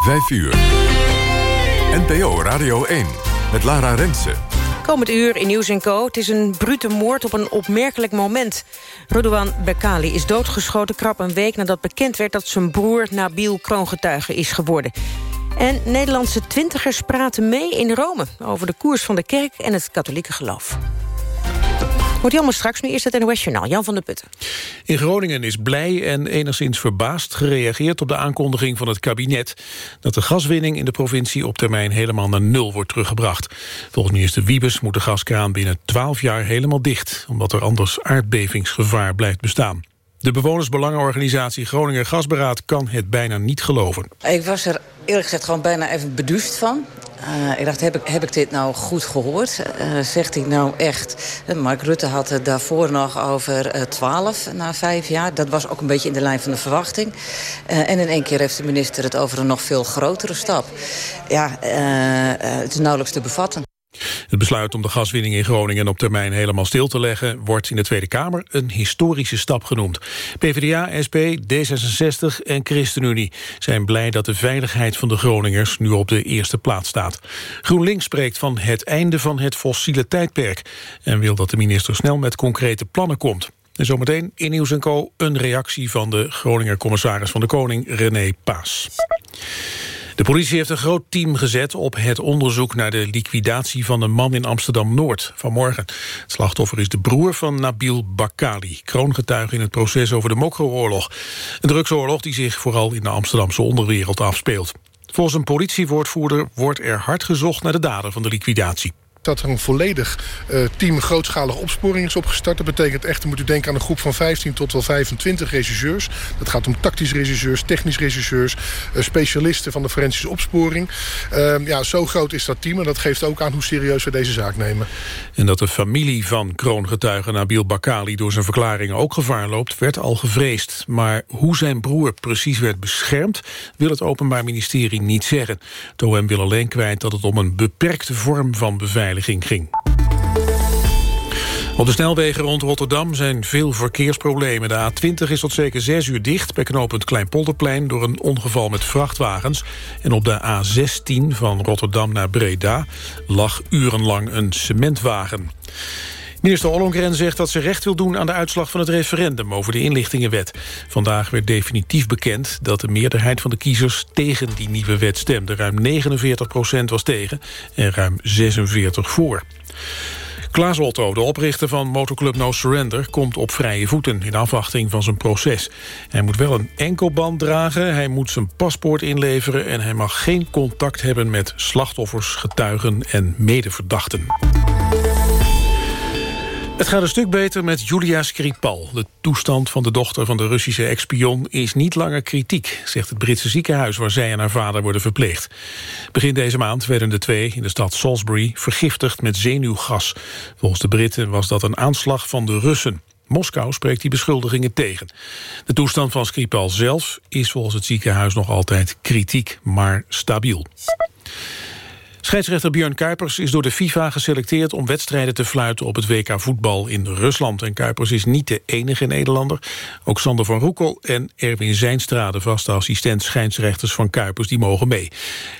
5 uur. NPO Radio 1 met Lara Rensen. Komend uur in Nieuws Co. Het is een brute moord op een opmerkelijk moment. Rodouan Bekali is doodgeschoten krap een week nadat bekend werd... dat zijn broer Nabil kroongetuige is geworden. En Nederlandse twintigers praten mee in Rome... over de koers van de kerk en het katholieke geloof. Wordt allemaal straks, nu eerst het NOS Journaal. Jan van der Putten. In Groningen is blij en enigszins verbaasd gereageerd op de aankondiging van het kabinet dat de gaswinning in de provincie op termijn helemaal naar nul wordt teruggebracht. Volgens minister Wiebes moet de gaskraan binnen 12 jaar helemaal dicht, omdat er anders aardbevingsgevaar blijft bestaan. De bewonersbelangenorganisatie Groninger Gasberaad kan het bijna niet geloven. Ik was er eerlijk gezegd gewoon bijna even beduust van. Uh, ik dacht, heb ik, heb ik dit nou goed gehoord? Uh, zegt hij nou echt... Uh, Mark Rutte had het daarvoor nog over 12 na vijf jaar. Dat was ook een beetje in de lijn van de verwachting. en in één keer heeft de minister het over een nog veel grotere stap. Ja, het is nauwelijks te bevatten. Het besluit om de gaswinning in Groningen op termijn helemaal stil te leggen... wordt in de Tweede Kamer een historische stap genoemd. PvdA, SP, D66 en ChristenUnie zijn blij dat de veiligheid van de Groningers... nu op de eerste plaats staat. GroenLinks spreekt van het einde van het fossiele tijdperk... en wil dat de minister snel met concrete plannen komt. En zometeen in Nieuws Co. een reactie van de Groninger commissaris van de Koning, René Paas. De politie heeft een groot team gezet op het onderzoek naar de liquidatie van een man in Amsterdam-Noord vanmorgen. Het slachtoffer is de broer van Nabil Bakali, kroongetuige in het proces over de Mokro-oorlog. Een drugsoorlog die zich vooral in de Amsterdamse onderwereld afspeelt. Volgens een politiewoordvoerder wordt er hard gezocht naar de dader van de liquidatie dat er een volledig uh, team grootschalige opsporing is opgestart. Dat betekent echt, moet u denken aan een groep van 15 tot wel 25 regisseurs. Dat gaat om tactisch regisseurs, technisch regisseurs... Uh, specialisten van de forensische opsporing. Uh, ja, zo groot is dat team en dat geeft ook aan hoe serieus we deze zaak nemen. En dat de familie van kroongetuige Nabil Bakali... door zijn verklaringen ook gevaar loopt, werd al gevreesd. Maar hoe zijn broer precies werd beschermd... wil het Openbaar Ministerie niet zeggen. Het OM wil alleen kwijt dat het om een beperkte vorm van beveiliging ging. Op de snelwegen rond Rotterdam zijn veel verkeersproblemen. De A20 is tot zeker 6 uur dicht bij knooppunt Kleinpolderplein... door een ongeval met vrachtwagens. En op de A16 van Rotterdam naar Breda lag urenlang een cementwagen. Minister Ollongren zegt dat ze recht wil doen aan de uitslag van het referendum over de inlichtingenwet. Vandaag werd definitief bekend dat de meerderheid van de kiezers tegen die nieuwe wet stemde. Ruim 49 procent was tegen en ruim 46 voor. Klaas Otto, de oprichter van motoclub No Surrender... komt op vrije voeten in afwachting van zijn proces. Hij moet wel een enkelband dragen, hij moet zijn paspoort inleveren... en hij mag geen contact hebben met slachtoffers, getuigen en medeverdachten. Het gaat een stuk beter met Julia Skripal. De toestand van de dochter van de Russische ex-spion is niet langer kritiek, zegt het Britse ziekenhuis waar zij en haar vader worden verpleegd. Begin deze maand werden de twee in de stad Salisbury vergiftigd met zenuwgas. Volgens de Britten was dat een aanslag van de Russen. Moskou spreekt die beschuldigingen tegen. De toestand van Skripal zelf is volgens het ziekenhuis nog altijd kritiek, maar stabiel. Scheidsrechter Björn Kuipers is door de FIFA geselecteerd... om wedstrijden te fluiten op het WK voetbal in Rusland. En Kuipers is niet de enige Nederlander. Ook Sander van Roekel en Erwin Zijnstra... de vaste assistent scheidsrechters van Kuipers, die mogen mee.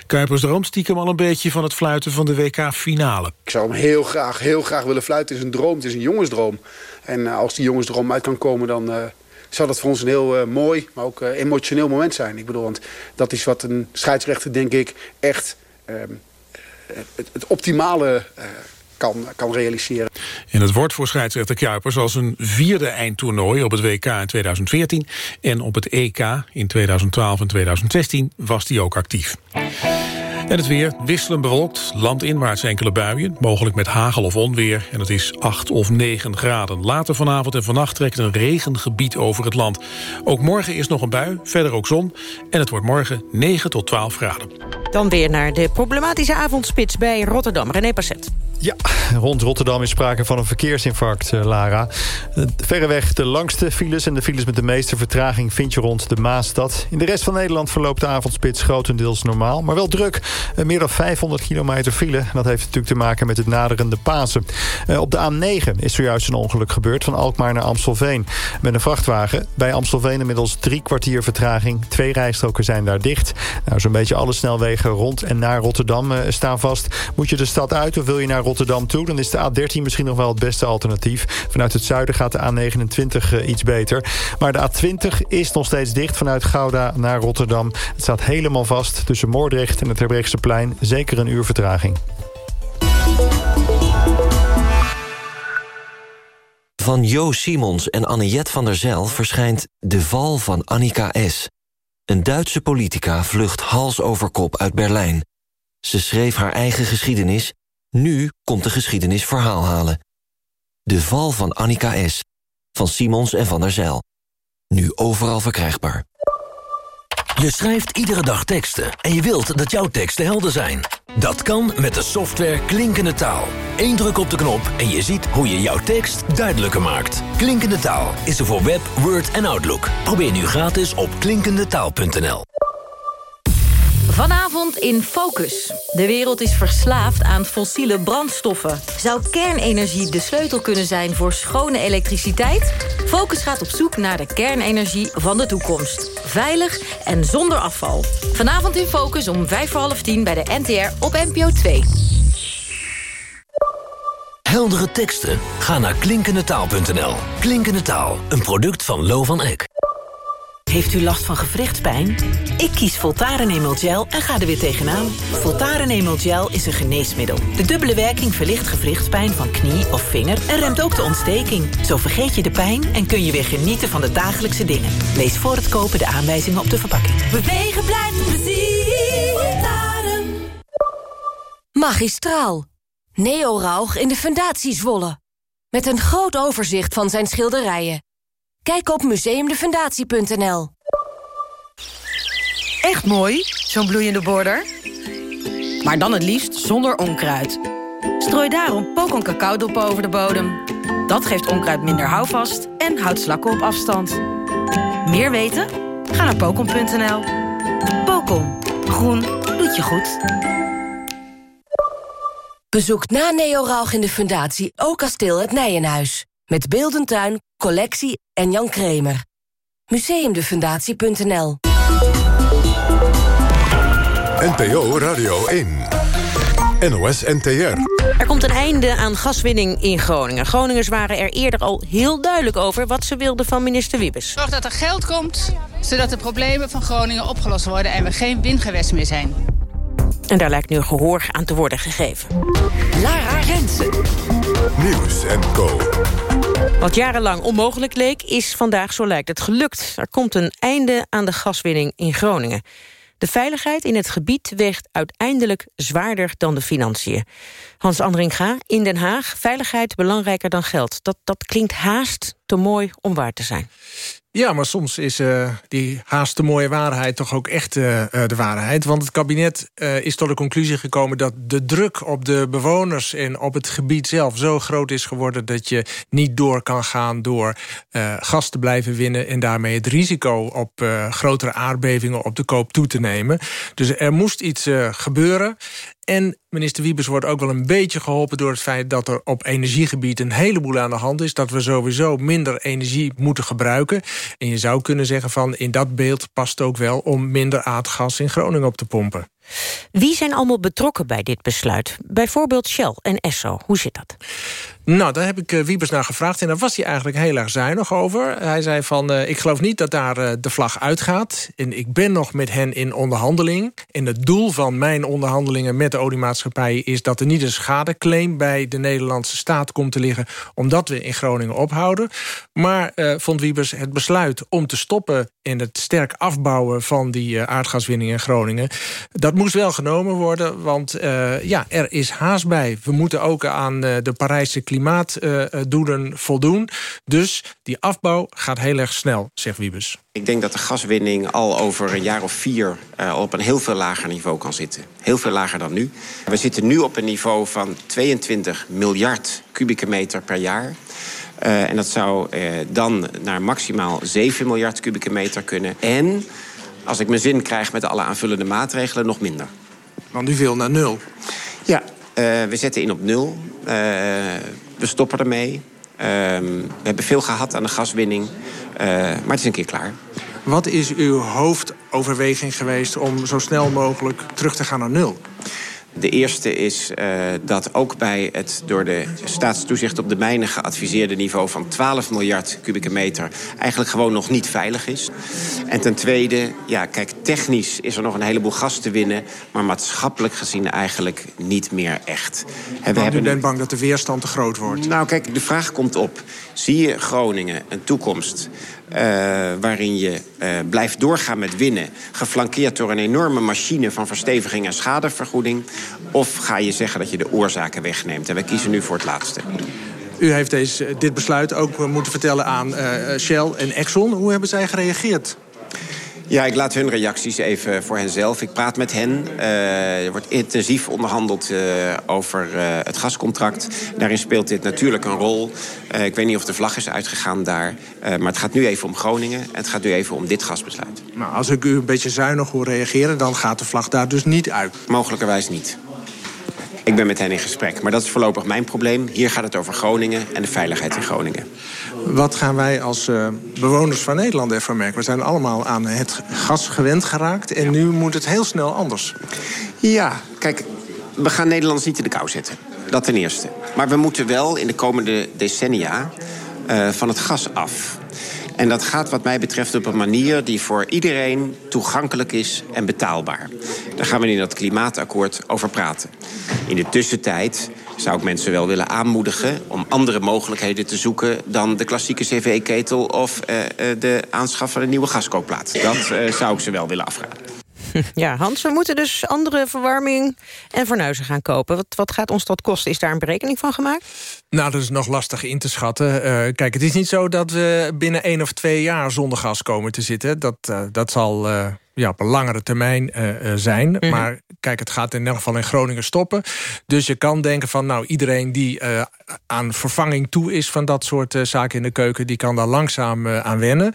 Kuipers droomt stiekem al een beetje van het fluiten van de WK-finale. Ik zou hem heel graag, heel graag willen fluiten. Het is een droom, het is een jongensdroom. En uh, als die jongensdroom uit kan komen, dan... Uh zou dat voor ons een heel uh, mooi, maar ook emotioneel moment zijn. Ik bedoel, want dat is wat een scheidsrechter, denk ik, echt uh, het, optimale uh, kan, kan realiseren. En het wordt voor scheidsrechter Kuipers als een vierde eindtoernooi op het WK in 2014 en op het EK in 2012 en 2016 was hij ook actief. En het weer wisselend bewolkt, landinwaarts enkele buien... mogelijk met hagel of onweer, en het is 8 of 9 graden. Later vanavond en vannacht trekt een regengebied over het land. Ook morgen is nog een bui, verder ook zon... en het wordt morgen 9 tot 12 graden. Dan weer naar de problematische avondspits bij Rotterdam. René Passet. Ja, rond Rotterdam is sprake van een verkeersinfarct, uh, Lara. Uh, verreweg de langste files en de files met de meeste vertraging... vind je rond de Maasstad. In de rest van Nederland verloopt de avondspits grotendeels normaal... maar wel druk. Uh, meer dan 500 kilometer file. Dat heeft natuurlijk te maken met het naderende Pasen. op de A9 is zojuist een ongeluk gebeurd... van Alkmaar naar Amstelveen. Met een vrachtwagen. Bij Amstelveen inmiddels drie kwartier vertraging. Twee rijstroken zijn daar dicht. Nou, Zo'n beetje alle snelwegen rond en naar Rotterdam staan vast. Moet je de stad uit of wil je naar Rotterdam? Rotterdam toe... dan is de A13 misschien nog wel het beste alternatief. Vanuit het zuiden gaat de A29 uh, iets beter. Maar de A20 is nog steeds dicht vanuit Gouda naar Rotterdam. Het staat helemaal vast tussen Moordrecht en het plein. Zeker een uur vertraging. Van Jo Simons en Anniette van der Zijl verschijnt De Val van Annika S. Een Duitse politica vlucht hals over kop uit Berlijn. Ze schreef haar eigen geschiedenis nu komt de geschiedenis verhaal halen. De val van Annika S. Van Simons en van der Zijl. Nu overal verkrijgbaar. Je schrijft iedere dag teksten en je wilt dat jouw teksten helder zijn. Dat kan met de software Klinkende Taal. Eén druk op de knop en je ziet hoe je jouw tekst duidelijker maakt. Klinkende Taal is er voor Web, Word en Outlook. Probeer nu gratis op klinkendetaal.nl. Vanavond in Focus. De wereld is verslaafd aan fossiele brandstoffen. Zou kernenergie de sleutel kunnen zijn voor schone elektriciteit? Focus gaat op zoek naar de kernenergie van de toekomst. Veilig en zonder afval. Vanavond in Focus om vijf voor half tien bij de NTR op NPO 2. Heldere teksten? Ga naar klinkendetaal.nl. Klinkende Taal, een product van Lo van Eck. Heeft u last van gewrichtspijn? Ik kies Voltaren Emel Gel en ga er weer tegenaan. Voltaren Emel Gel is een geneesmiddel. De dubbele werking verlicht gewrichtspijn van knie of vinger... en remt ook de ontsteking. Zo vergeet je de pijn en kun je weer genieten van de dagelijkse dingen. Lees voor het kopen de aanwijzingen op de verpakking. Bewegen blijft plezier. Voltaren. Magistraal. Neo Rauch in de Fundatie Zwolle. Met een groot overzicht van zijn schilderijen. Kijk op museumdefundatie.nl. Echt mooi, zo'n bloeiende border. Maar dan het liefst zonder onkruid. Strooi daarom pokon cacaodop over de bodem. Dat geeft onkruid minder houvast en houdt slakken op afstand. Meer weten? Ga naar pokon.nl. Pokon. Groen doet je goed. Bezoek na Neo in de Fundatie ook kasteel het Nijenhuis. Met Beeldentuin, collectie en Jan Kremer. Museumdefundatie.nl NPO Radio 1. NOS NTR. Er komt een einde aan gaswinning in Groningen. Groningers waren er eerder al heel duidelijk over... wat ze wilden van minister Wiebes. Zorg dat er geld komt, zodat de problemen van Groningen opgelost worden... en we geen windgewest meer zijn. En daar lijkt nu gehoor aan te worden gegeven. Lara Rensen. Nieuws en Co. Wat jarenlang onmogelijk leek, is vandaag, zo lijkt het, gelukt. Er komt een einde aan de gaswinning in Groningen. De veiligheid in het gebied weegt uiteindelijk zwaarder dan de financiën. Hans Andringa, in Den Haag, veiligheid belangrijker dan geld. Dat, dat klinkt haast te mooi om waar te zijn. Ja, maar soms is uh, die haast de mooie waarheid toch ook echt uh, de waarheid. Want het kabinet is tot de conclusie gekomen... dat de druk op de bewoners en op het gebied zelf zo groot is geworden... dat je niet door kan gaan door gas te blijven winnen... en daarmee het risico op grotere aardbevingen op de koop toe te nemen. Dus er moest iets gebeuren. En minister Wiebes wordt ook wel een beetje geholpen... door het feit dat er op energiegebied een heleboel aan de hand is. Dat we sowieso minder energie moeten gebruiken. En je zou kunnen zeggen van in dat beeld past ook wel... om minder aardgas in Groningen op te pompen. Wie zijn allemaal betrokken bij dit besluit? Bijvoorbeeld Shell en Esso. Hoe zit dat? Nou, daar heb ik uh, Wiebes naar gevraagd en daar was hij eigenlijk heel erg zuinig over. Hij zei van, uh, ik geloof niet dat daar uh, de vlag uitgaat. En ik ben nog met hen in onderhandeling. En het doel van mijn onderhandelingen met de oliemaatschappij... is dat er niet een schadeclaim bij de Nederlandse staat komt te liggen... omdat we in Groningen ophouden. Maar vond Wiebes het besluit om te stoppen... in het sterk afbouwen van die aardgaswinning in Groningen... dat moest wel genomen worden, want uh, ja, er is haast bij. We moeten ook aan uh, de Parijse klimaatdoelen uh, voldoen. Dus die afbouw gaat heel erg snel, zegt Wiebes. Ik denk dat de gaswinning al over een jaar of vier op een heel veel lager niveau kan zitten. Heel veel lager dan nu. We zitten nu op een niveau van 22 miljard kubieke meter per jaar. En dat zou dan naar maximaal 7 miljard kubieke meter kunnen. En als ik mijn zin krijg met alle aanvullende maatregelen, nog minder. Want u wil naar nul? Ja, we zetten in op nul. we stoppen ermee. we hebben veel gehad aan de gaswinning. maar het is een keer klaar. Wat is uw hoofdoverweging geweest om zo snel mogelijk terug te gaan naar nul? De eerste is uh, dat ook bij het door de staatstoezicht op de mijnen geadviseerde niveau van 12 miljard kubieke meter eigenlijk gewoon nog niet veilig is. En ten tweede, ja, kijk, technisch is er nog een heleboel gas te winnen, maar maatschappelijk gezien eigenlijk niet meer echt. En we hebben... U bent bang dat de weerstand te groot wordt? Nou, kijk, de vraag komt op. Zie je Groningen een toekomst waarin je uh, blijft doorgaan met winnen... geflankeerd door een enorme machine van versteviging en schadevergoeding... of ga je zeggen dat je de oorzaken wegneemt? En wij kiezen nu voor het laatste. U heeft deze, dit besluit ook moeten vertellen aan Shell en Exxon. Hoe hebben zij gereageerd? Ja, ik laat hun reacties even voor henzelf. Ik praat met hen. Uh, er wordt intensief onderhandeld uh, over uh, het gascontract. Daarin speelt dit natuurlijk een rol. ik weet niet of de vlag is uitgegaan daar. maar het gaat nu even om Groningen. En het gaat nu even om dit gasbesluit. Nou, als ik u een beetje zuinig hoor reageren... dan gaat de vlag daar dus niet uit. Mogelijkerwijs niet. Ik ben met hen in gesprek. Maar dat is voorlopig mijn probleem. Hier gaat het over Groningen en de veiligheid in Groningen. Wat gaan wij als uh, bewoners van Nederland ervan merken? We zijn allemaal aan het gas gewend geraakt. En nu moet het heel snel anders. Ja, kijk, we gaan Nederlanders niet in de kou zetten. Dat ten eerste. Maar we moeten wel in de komende decennia uh, van het gas af. En dat gaat wat mij betreft op een manier die voor iedereen toegankelijk is en betaalbaar. Daar gaan we in dat klimaatakkoord over praten. In de tussentijd zou ik mensen wel willen aanmoedigen om andere mogelijkheden te zoeken dan de klassieke cv-ketel of uh, de aanschaf van een nieuwe gaskookplaat. Dat uh, zou ik ze wel willen afraden. Ja, Hans, we moeten dus andere verwarming en fornuizen gaan kopen. Wat, wat gaat ons dat kosten? Is daar een berekening van gemaakt? Nou, dat is nog lastig in te schatten. Uh, kijk, het is niet zo dat we binnen één of twee jaar zonder gas komen te zitten. Dat, uh, dat zal... Ja, op een langere termijn uh, zijn. Mm -hmm. Maar kijk, het gaat in elk geval in Groningen stoppen. Dus je kan denken van, nou, iedereen die uh, aan vervanging toe is... van dat soort uh, zaken in de keuken, die kan daar langzaam aan wennen.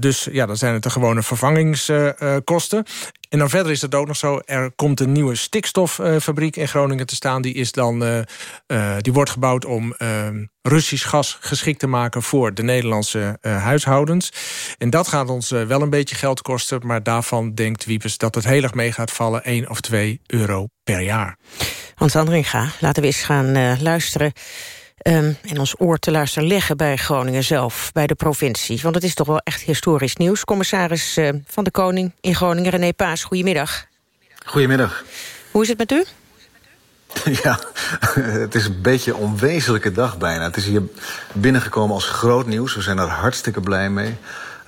dus ja, dan zijn het de gewone vervangingskosten. En dan verder is het ook nog zo, er komt een nieuwe stikstoffabriek in Groningen te staan. Die, is dan, die wordt gebouwd om uh, Russisch gas geschikt te maken voor de Nederlandse huishoudens. En dat gaat ons wel een beetje geld kosten, maar daarvan denkt Wiepes dat het heel erg mee gaat vallen, 1 of 2 euro per jaar. Hans Andringa, laten we eens gaan luisteren um, in ons oor te luisteren leggen bij Groningen zelf, bij de provincie. Want het is toch wel echt historisch nieuws. Commissaris uh, van de Koning in Groningen, René Paas, goedemiddag. Goedemiddag. Hoe is het met u? Ja, het is een beetje een onwezenlijke dag bijna. Het is hier binnengekomen als groot nieuws. We zijn er hartstikke blij mee.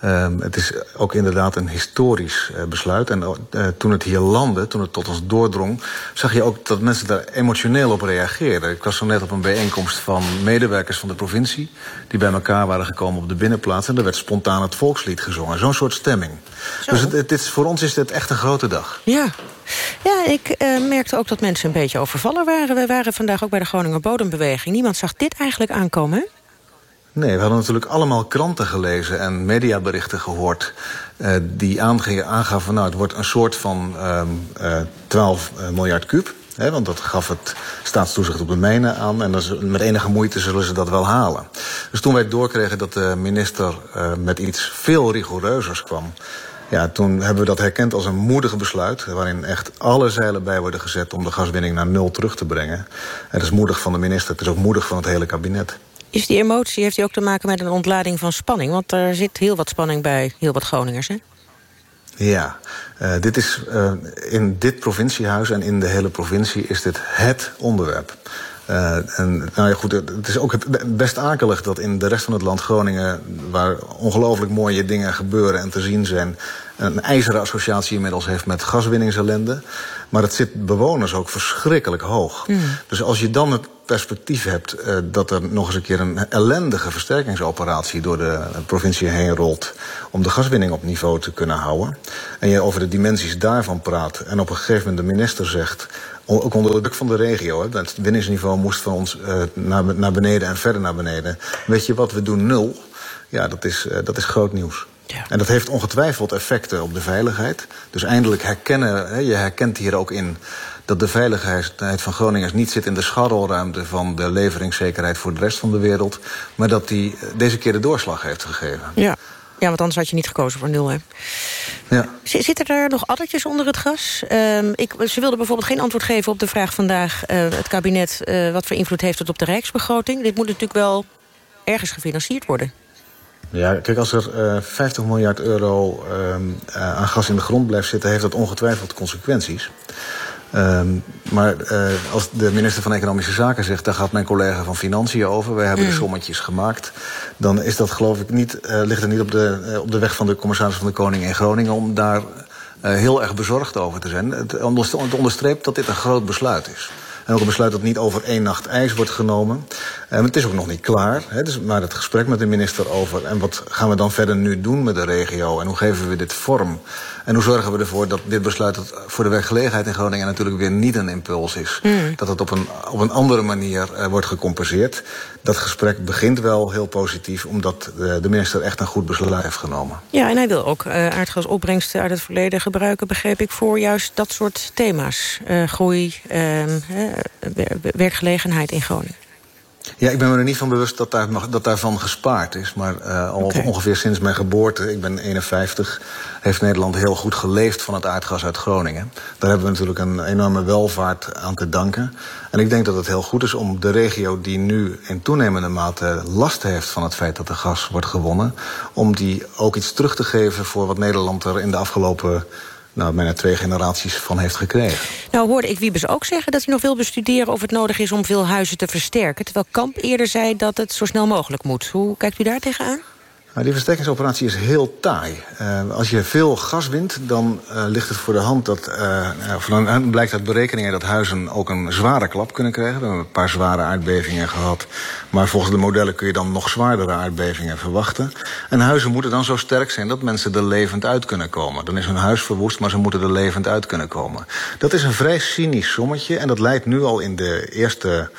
Um, het is ook inderdaad een historisch uh, besluit. En uh, toen het hier landde, toen het tot ons doordrong... zag je ook dat mensen daar emotioneel op reageerden. Ik was zo net op een bijeenkomst van medewerkers van de provincie... die bij elkaar waren gekomen op de binnenplaats... en er werd spontaan het volkslied gezongen. Zo'n soort stemming. Zo. Dus het, het is, voor ons is dit echt een grote dag. Ja. Ja, ik uh, merkte ook dat mensen een beetje overvallen waren. We waren vandaag ook bij de Groninger Bodembeweging. Niemand zag dit eigenlijk aankomen, hè? Nee, we hadden natuurlijk allemaal kranten gelezen en mediaberichten gehoord... Uh, die aangaven, nou, het wordt een soort van uh, uh, 12 miljard kuub. Hè, want dat gaf het staatstoezicht op de mijnen aan. En is, met enige moeite zullen ze dat wel halen. Dus toen wij doorkregen dat de minister met iets veel rigoureuzers kwam... Ja, toen hebben we dat herkend als een moedig besluit... waarin echt alle zeilen bij worden gezet om de gaswinning naar nul terug te brengen. Het is moedig van de minister, het is ook moedig van het hele kabinet. Is die emotie, heeft die ook te maken met een ontlading van spanning? Want er zit heel wat spanning bij heel wat Groningers, hè? Ja, uh, dit is, uh, in dit provinciehuis en in de hele provincie is dit het onderwerp. Uh, en nou ja, goed, het is ook best akelig dat in de rest van het land Groningen... waar ongelooflijk mooie dingen gebeuren en te zien zijn... een ijzeren associatie inmiddels heeft met gaswinningsellende. Maar het zit bewoners ook verschrikkelijk hoog. Hmm. Dus als je dan het perspectief hebt uh, dat er nog eens een keer een ellendige versterkingsoperatie door de provincie heen rolt om de gaswinning op niveau te kunnen houden. En je over de dimensies daarvan praat en op een gegeven moment de minister zegt ook onder druk van de regio. Hè, het winningsniveau moest van ons uh, naar, naar beneden en verder naar beneden. Weet je wat, we doen nul. Ja, dat is, uh, dat is groot nieuws. Ja. En dat heeft ongetwijfeld effecten op de veiligheid. Dus eindelijk herkennen, hè, je herkent hier ook in dat de veiligheid van Groningers niet zit in de scharrelruimte van de leveringszekerheid voor de rest van de wereld, maar dat die deze keer de doorslag heeft gegeven. Ja. Ja, want anders had je niet gekozen voor nul, hè? Ja. Zitten er nog addertjes onder het gras? Um, ik, ze wilden bijvoorbeeld geen antwoord geven op de vraag vandaag... Uh, het kabinet uh, wat voor invloed heeft het op de rijksbegroting. Dit moet natuurlijk wel ergens gefinancierd worden. Ja, kijk, als er uh, 50 miljard euro uh, aan gas in de grond blijft zitten... heeft dat ongetwijfeld consequenties. Um, maar uh, als de minister van Economische Zaken zegt... daar gaat mijn collega van Financiën over... wij hebben mm. de sommetjes gemaakt... dan is dat geloof ik niet, uh, ligt er niet op de, uh, op de weg van de commissaris van de Koning in Groningen... om daar heel erg bezorgd over te zijn. Het onderstreept dat dit een groot besluit is. En ook een besluit dat niet over één nacht ijs wordt genomen. Um, het is ook nog niet klaar. Hè, dus, maar het gesprek met de minister over... en wat gaan we dan verder nu doen met de regio... en hoe geven we dit vorm... En hoe zorgen we ervoor dat dit besluit dat voor de werkgelegenheid in Groningen natuurlijk weer niet een impuls is. Mm. Dat het op een, op een andere manier uh, wordt gecompenseerd. Dat gesprek begint wel heel positief omdat de, de minister echt een goed besluit heeft genomen. Ja, en hij wil ook uh, aardgasopbrengsten uit het verleden gebruiken, begreep ik, voor juist dat soort thema's. Uh, groei, werkgelegenheid in Groningen. Ja, ik ben me er niet van bewust dat, daar, dat daarvan gespaard is. Maar uh, al okay. ongeveer sinds mijn geboorte, ik ben 51... heeft Nederland heel goed geleefd van het aardgas uit Groningen. Daar hebben we natuurlijk een enorme welvaart aan te danken. En ik denk dat het heel goed is om de regio die nu in toenemende mate last heeft... van het feit dat er gas wordt gewonnen... om die ook iets terug te geven voor wat Nederland er in de afgelopen nou, bijna twee generaties van heeft gekregen. Nou hoorde ik Wiebes ook zeggen dat hij nog wil bestuderen... of het nodig is om veel huizen te versterken. Terwijl Kamp eerder zei dat het zo snel mogelijk moet. Hoe kijkt u daar tegenaan? Nou, die versterkingsoperatie is heel taai. Uh, als je veel gas wint, dan uh, ligt het voor de hand dat... Uh, blijkt uit berekeningen dat huizen ook een zware klap kunnen krijgen. We hebben een paar zware aardbevingen gehad. Maar volgens de modellen kun je dan nog zwaardere aardbevingen verwachten. En huizen moeten dan zo sterk zijn dat mensen er levend uit kunnen komen. Dan is hun huis verwoest, maar ze moeten er levend uit kunnen komen. Dat is een vrij cynisch sommetje en dat leidt nu al in de eerste...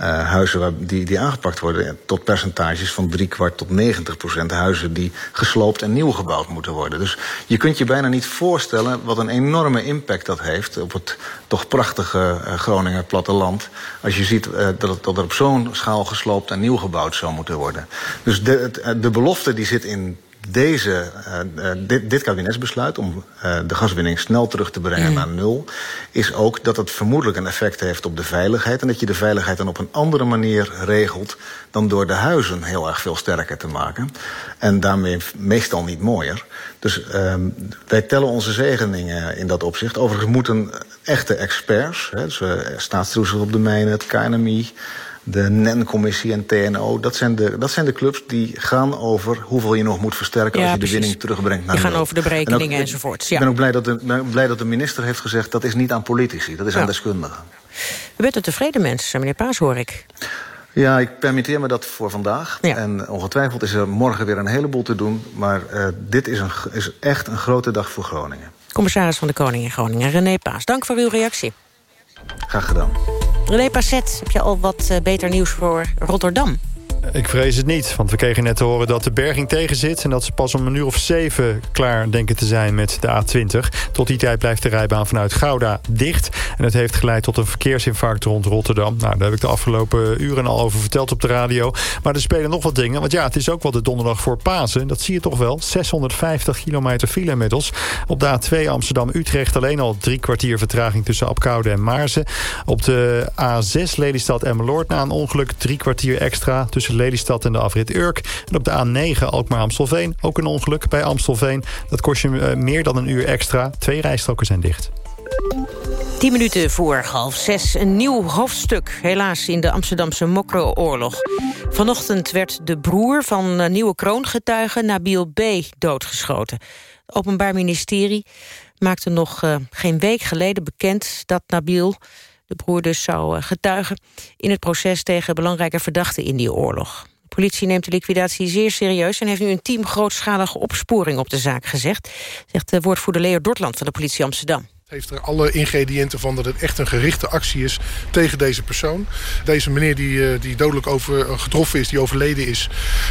Uh, huizen waar, die, die aangepakt worden tot percentages van drie kwart tot 90 procent huizen die gesloopt en nieuw gebouwd moeten worden. Dus je kunt je bijna niet voorstellen wat een enorme impact dat heeft op het toch prachtige uh, Groninger platteland. Als je ziet uh, dat, dat er op zo'n schaal gesloopt en nieuw gebouwd zou moeten worden. Dus de, de belofte die zit in deze, uh, dit, dit kabinetsbesluit om uh, de gaswinning snel terug te brengen mm. naar nul... is ook dat het vermoedelijk een effect heeft op de veiligheid... en dat je de veiligheid dan op een andere manier regelt... dan door de huizen heel erg veel sterker te maken. En daarmee meestal niet mooier. Dus uh, wij tellen onze zegeningen in dat opzicht. Overigens moeten echte experts, hè, dus, staatstoezicht op de mijnen, het KNMI de NEN-commissie en TNO. Dat zijn, de, dat zijn de clubs die gaan over hoeveel je nog moet versterken... Ja, als je precies. de winning terugbrengt naar Die gaan nul. over de berekeningen En ook- enzovoorts. Ik Ja. ben ook blij dat, de, blij dat de minister heeft gezegd... dat is niet aan politici, dat is Ja. aan deskundigen. U bent een tevreden mens, meneer Paas, hoor ik. Ja, ik permitteer me dat voor vandaag. En ongetwijfeld is er morgen weer een heleboel te doen. Maar uh, dit is, een, is echt een grote dag voor Groningen. Commissaris van de Koning in Groningen, René Paas. Dank voor uw reactie. Graag gedaan. René Passet, heb je al wat eh, beter nieuws voor Rotterdam? Ik vrees het niet, want we kregen net te horen dat de berging tegen zit... en dat ze pas om een uur of zeven klaar denken te zijn met de A20. Tot die tijd blijft de rijbaan vanuit Gouda dicht. En het heeft geleid tot een verkeersinfarct rond Rotterdam. Nou, daar heb ik de afgelopen uren al over verteld op de radio. Maar er spelen nog wat dingen, want ja, het is ook wel de donderdag voor Pasen. Dat zie je toch wel, 650 kilometer file inmiddels. Op de A2 Amsterdam-Utrecht alleen al drie kwartier vertraging... tussen Apkoude en Maarsen. Op de A6 Lelystad-Emmeloord na een ongeluk drie kwartier extra... tussen Lelystad en de afrit Urk. En op de A9 Alkmaar-Amstelveen ook een ongeluk bij Amstelveen. Dat kost je eh, meer dan een uur extra. Twee rijstroken zijn dicht. Tien minuten voor half zes. Een nieuw hoofdstuk, helaas, in de Amsterdamse Mokro-oorlog. Vanochtend werd de broer van eh, nieuwe kroongetuige Nabil B. doodgeschoten. Het Openbaar Ministerie maakte nog uh, geen week geleden bekend... dat Nabil, de broer dus, zou uh, getuigen... in het proces tegen belangrijke verdachten in die oorlog. De politie neemt de liquidatie zeer serieus... en heeft nu een team grootschalige opsporing op de zaak gezegd... zegt de woordvoerder Leo Dortland van de politie Amsterdam heeft er alle ingrediënten van dat het echt een gerichte actie is tegen deze persoon. Deze meneer die, eh, die dodelijk over, getroffen is, die overleden is...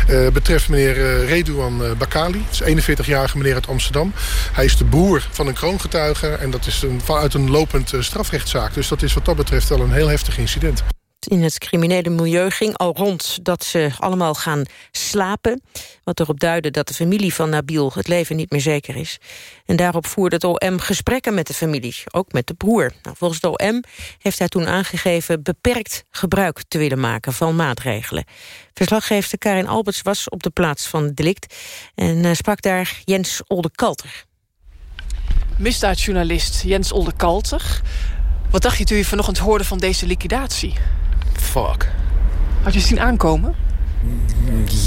Uh, betreft meneer Redouan Bakali. Het is een 41-jarige meneer uit Amsterdam. Hij is de broer van een kroongetuige en dat is een, vanuit een lopend strafrechtszaak. Dus dat is wat dat betreft wel een heel heftig incident in het criminele milieu ging al rond dat ze allemaal gaan slapen. Wat erop duidde dat de familie van Nabil het leven niet meer zeker is. En daarop voerde het OM gesprekken met de familie, ook met de broer. Nou, volgens het OM heeft hij toen aangegeven beperkt gebruik te willen maken van maatregelen. Verslaggever Karin Alberts was op de plaats van het delict en uh, sprak daar Jens Oldekalter. Misdaadjournalist Jens Oldekalter. Wat dacht je toen je vanochtend hoorde van deze liquidatie? Fuck. Had je zien aankomen?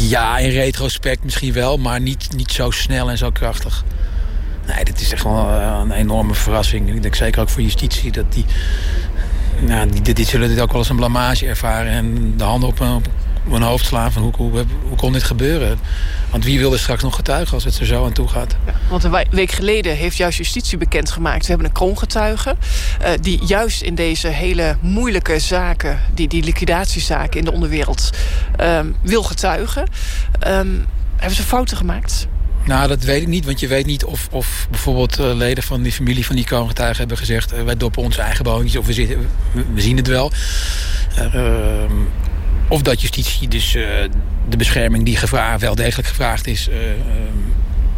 Ja, in retrospect misschien wel, maar niet, niet zo snel en zo krachtig. Nee, dit is echt wel eh, een enorme verrassing. Ik denk zeker ook voor justitie dat die... Nou, die, dit zullen dit ook wel eens een blamage ervaren... en de handen op, op mijn hoofd slaan van hoe, hoe, hoe, kon dit gebeuren? Want wie wil er straks nog getuigen als het er zo aan toe gaat? Want een week geleden heeft juist justitie bekendgemaakt... we hebben een kroongetuige uh, die juist in deze hele moeilijke zaken... die, die liquidatiezaken in de onderwereld um, wil getuigen. Um, hebben ze fouten gemaakt? Nou, dat weet ik niet, want je weet niet of, of bijvoorbeeld uh, leden van die familie van die kroongetuigen hebben gezegd... Uh, wij doppen onze eigen boontjes of we, zitten, we, we zien het wel. Uh, of dat justitie dus uh, de bescherming die gevraagd, wel degelijk gevraagd is... Uh,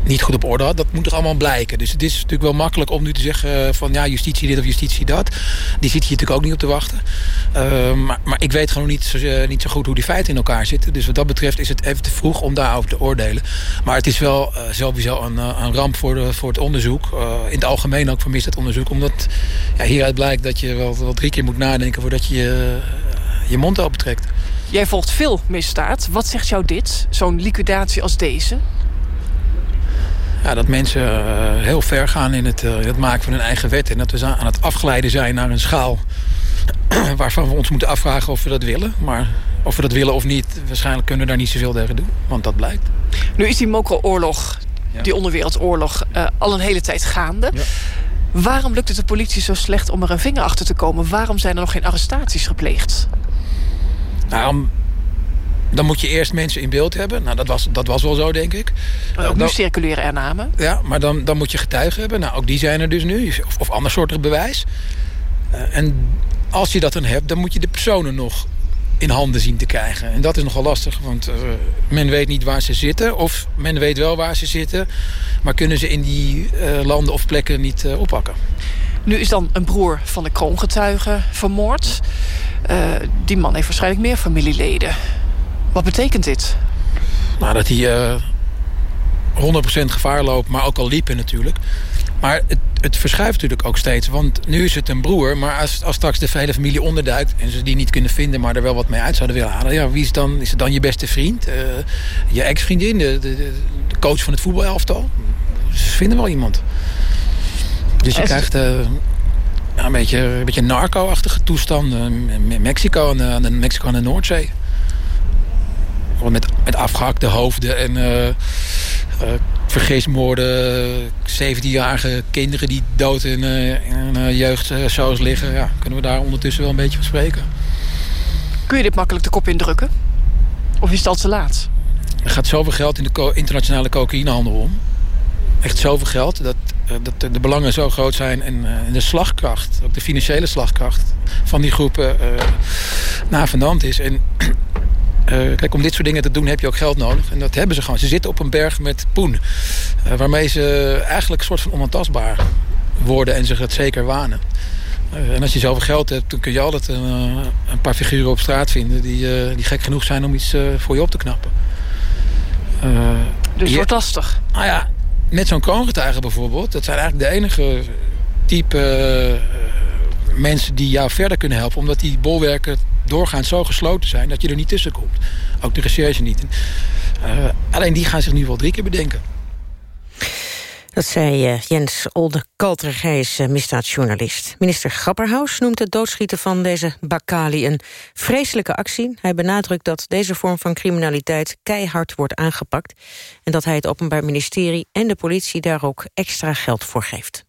niet goed op orde had. Dat moet er allemaal blijken. Dus het is natuurlijk wel makkelijk om nu te zeggen van ja, justitie dit of justitie dat. Die zit hier natuurlijk ook niet op te wachten. Uh, maar, maar, ik weet gewoon niet zo, niet zo goed hoe die feiten in elkaar zitten. Dus wat dat betreft is het even te vroeg om daarover te oordelen. Maar het is wel uh, sowieso een, een, ramp voor, voor het onderzoek. In het algemeen ook voor misdaadonderzoek. Omdat ja, hieruit blijkt dat je wel, wel drie keer moet nadenken voordat je je mond opentrekt. Jij volgt veel misdaad. Wat zegt jou dit, zo'n liquidatie als deze? Ja, dat mensen uh, heel ver gaan in het, uh, het, maken van hun eigen wet. En dat we aan het afglijden zijn naar een schaal... waarvan we ons moeten afvragen of we dat willen. Maar of we dat willen of niet, waarschijnlijk kunnen we daar niet zoveel tegen doen. Want dat blijkt. Nu is die Mokro-oorlog, ja. die onderwereldoorlog, uh, al een hele tijd gaande. Ja. Waarom lukt het de politie zo slecht om er een vinger achter te komen? Waarom zijn er nog geen arrestaties gepleegd? Nou, dan moet je eerst mensen in beeld hebben. Nou, dat was, dat was wel zo, denk ik. Maar ook uh, nu circuleren er namen. Ja, maar dan, dan moet je getuigen hebben. Nou, ook die zijn er dus nu. Of, of ander soortig bewijs. Uh, en als je dat dan hebt, dan moet je de personen nog in handen zien te krijgen. En dat is nogal lastig, want uh, men weet niet waar ze zitten. Of men weet wel waar ze zitten. Maar kunnen ze in die uh, landen of plekken niet oppakken. Nu is dan een broer van de kroongetuige vermoord. Uh, die man heeft waarschijnlijk meer familieleden. Wat betekent dit? Nou, dat hij uh, 100% gevaar loopt, maar ook al liepen natuurlijk. Maar het, het, verschuift natuurlijk ook steeds. Want nu is het een broer, maar als, als straks de hele familie onderduikt... en ze die niet kunnen vinden, maar er wel wat mee uit zouden willen halen... Ja, wie is, dan, is het dan je beste vriend? Uh, je ex-vriendin? De, de, de, coach van het voetbalelftal? Ze vinden wel iemand. Dus je krijgt... Ja, een beetje, een beetje narco-achtige toestanden. Mexico en, aan de, Mexico aan de Noordzee. Met, met afgehakte hoofden en uh, uh, vergismoorden. 17-jarige kinderen die dood in, uh, in liggen. Ja, kunnen we daar ondertussen wel een beetje van spreken. Kun je dit makkelijk de kop indrukken? Of is het al te laat? Er gaat zoveel geld in de internationale cocaïnehandel om echt zoveel geld. Dat, dat de belangen zo groot zijn. En, uh, de slagkracht, ook de financiële slagkracht van die groepen uh, navenant is. En uh, kijk, om dit soort dingen te doen heb je ook geld nodig. En dat hebben ze gewoon. Ze zitten op een berg met poen. waarmee ze eigenlijk een soort van onaantastbaar worden en zich het zeker wanen. en als je zoveel geld hebt, dan kun je altijd een paar figuren op straat vinden... die, die gek genoeg zijn om iets voor je op te knappen. dus het wordt lastig? Nou ja, met zo'n kroongetuige bijvoorbeeld... dat zijn eigenlijk de enige type uh, mensen die jou verder kunnen helpen... omdat die bolwerken doorgaans zo gesloten zijn dat je er niet tussen komt. Ook de recherche niet. Uh, alleen die gaan zich nu wel drie keer bedenken. Dat zei uh, Jens Olde hij is uh, misdaadjournalist. Minister Grapperhaus noemt het doodschieten van deze Bakali een vreselijke actie. Hij benadrukt dat deze vorm van criminaliteit keihard wordt aangepakt... en dat hij het Openbaar Ministerie en de politie daar ook extra geld voor geeft.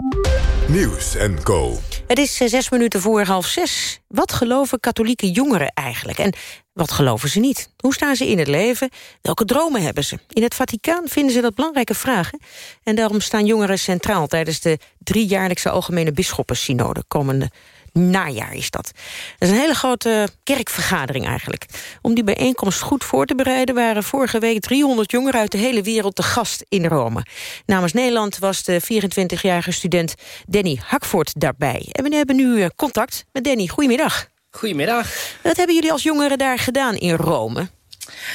Nieuws en Co. Het is uh, zes minuten voor half zes. Wat geloven katholieke jongeren eigenlijk? En wat geloven ze niet? Hoe staan ze in het leven? Welke dromen hebben ze? In het Vaticaan vinden ze dat belangrijke vragen. En daarom staan jongeren centraal tijdens de driejaarlijkse Algemene Bisschoppensynode. Komende najaar is dat. Dat is een hele grote kerkvergadering eigenlijk. Om die bijeenkomst goed voor te bereiden... waren vorige week 300 jongeren uit de hele wereld te gast in Rome. Namens Nederland was de 24-jarige student Danny Hakvoort daarbij. En we hebben nu eh, contact met Danny. Goedemiddag. Goedemiddag. Wat hebben jullie als jongeren daar gedaan in Rome?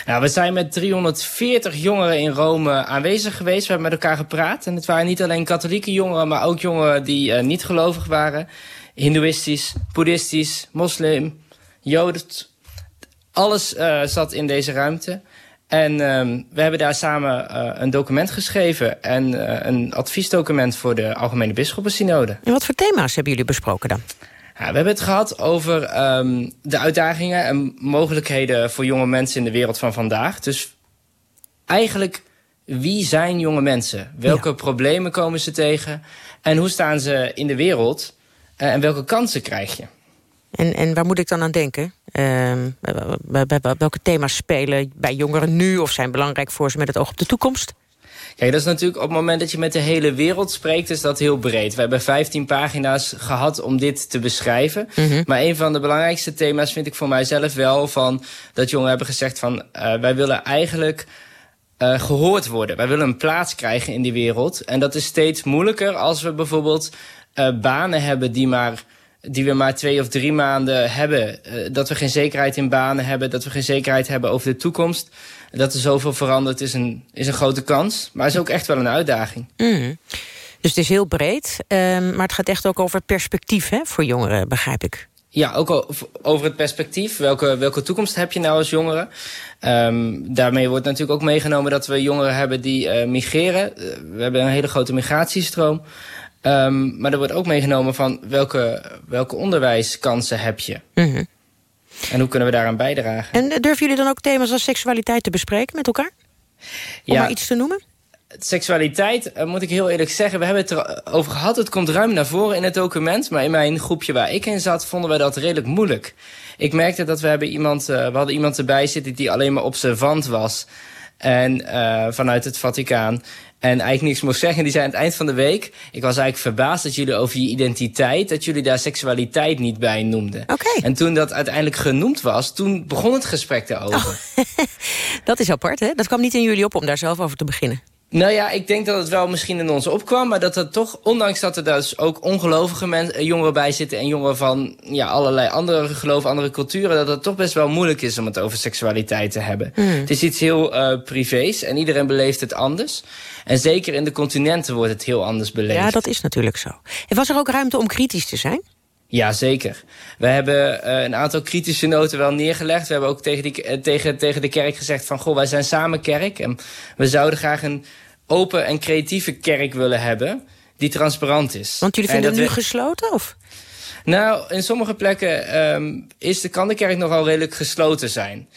Nou, we zijn met 340 jongeren in Rome aanwezig geweest. We hebben met elkaar gepraat. En het waren niet alleen katholieke jongeren, maar ook jongeren die uh, niet gelovig waren. Hindoeïstisch, boeddhistisch, moslim, joden. Alles uh, zat in deze ruimte. En uh, we hebben daar samen uh, een document geschreven. En een adviesdocument voor de Algemene Bisschoppensynode. En wat voor thema's hebben jullie besproken dan? Ja, we hebben het gehad over um, de uitdagingen en mogelijkheden voor jonge mensen in de wereld van vandaag. Dus eigenlijk, wie zijn jonge mensen? Welke ja. problemen komen ze tegen? En hoe staan ze in de wereld? Uh, en welke kansen krijg je? En, en waar moet ik dan aan denken? Uh, welke thema's spelen bij jongeren nu of zijn belangrijk voor ze met het oog op de toekomst? Kijk, dat is natuurlijk op het moment dat je met de hele wereld spreekt, is dat heel breed. We hebben 15 pagina's gehad om dit te beschrijven. Mm -hmm. Maar een van de belangrijkste thema's vind ik voor mijzelf wel van dat jongeren hebben gezegd van uh, wij willen eigenlijk uh, gehoord worden. Wij willen een plaats krijgen in die wereld. En dat is steeds moeilijker als we bijvoorbeeld uh, banen hebben die maar die we maar twee of drie maanden hebben. Uh, dat we geen zekerheid in banen hebben. Dat we geen zekerheid hebben over de toekomst. Dat er zoveel verandert is een, is een grote kans. Maar is ook echt wel een uitdaging. Mm. Dus het is heel breed. Um, maar het gaat echt ook over perspectief hè, voor jongeren, begrijp ik. Ja, ook over het perspectief. Welke, welke toekomst heb je nou als jongere? Um, daarmee wordt natuurlijk ook meegenomen dat we jongeren hebben die uh, migreren. Uh, we hebben een hele grote migratiestroom. Um, maar er wordt ook meegenomen van welke, welke onderwijskansen heb je. Mm -hmm. En hoe kunnen we daaraan bijdragen? En durven jullie dan ook thema's als seksualiteit te bespreken met elkaar? Om ja, maar iets te noemen? Seksualiteit, uh, moet ik heel eerlijk zeggen, we hebben het erover gehad. Het komt ruim naar voren in het document. Maar in mijn groepje waar ik in zat, vonden we dat redelijk moeilijk. Ik merkte dat we, hebben iemand, uh, we hadden iemand erbij zitten die alleen maar observant was. En uh, vanuit het Vaticaan. En eigenlijk niks moest zeggen. Die zei aan het eind van de week... ik was eigenlijk verbaasd dat jullie over je identiteit... dat jullie daar seksualiteit niet bij noemden. Okay. En toen dat uiteindelijk genoemd was... toen begon het gesprek daarover. Oh. dat is apart, hè? Dat kwam niet in jullie op om daar zelf over te beginnen. Nou ja, ik denk dat het wel misschien in ons opkwam... maar dat er toch, ondanks dat er dus ook ongelovige mensen, jongeren bij zitten... en jongeren van ja, allerlei andere geloven, andere culturen... dat het toch best wel moeilijk is om het over seksualiteit te hebben. Mm. Het is iets heel uh, privés en iedereen beleeft het anders. En zeker in de continenten wordt het heel anders beleefd. Ja, dat is natuurlijk zo. En was er ook ruimte om kritisch te zijn? Ja, zeker. We hebben uh, een aantal kritische noten wel neergelegd. We hebben ook tegen, die, uh, tegen, tegen de kerk gezegd van... goh, wij zijn samen kerk en we zouden graag een open en creatieve kerk willen hebben... die transparant is. Want jullie vinden het nu we... gesloten, of? Nou, in sommige plekken um, is de, kan de kerk nogal redelijk gesloten zijn.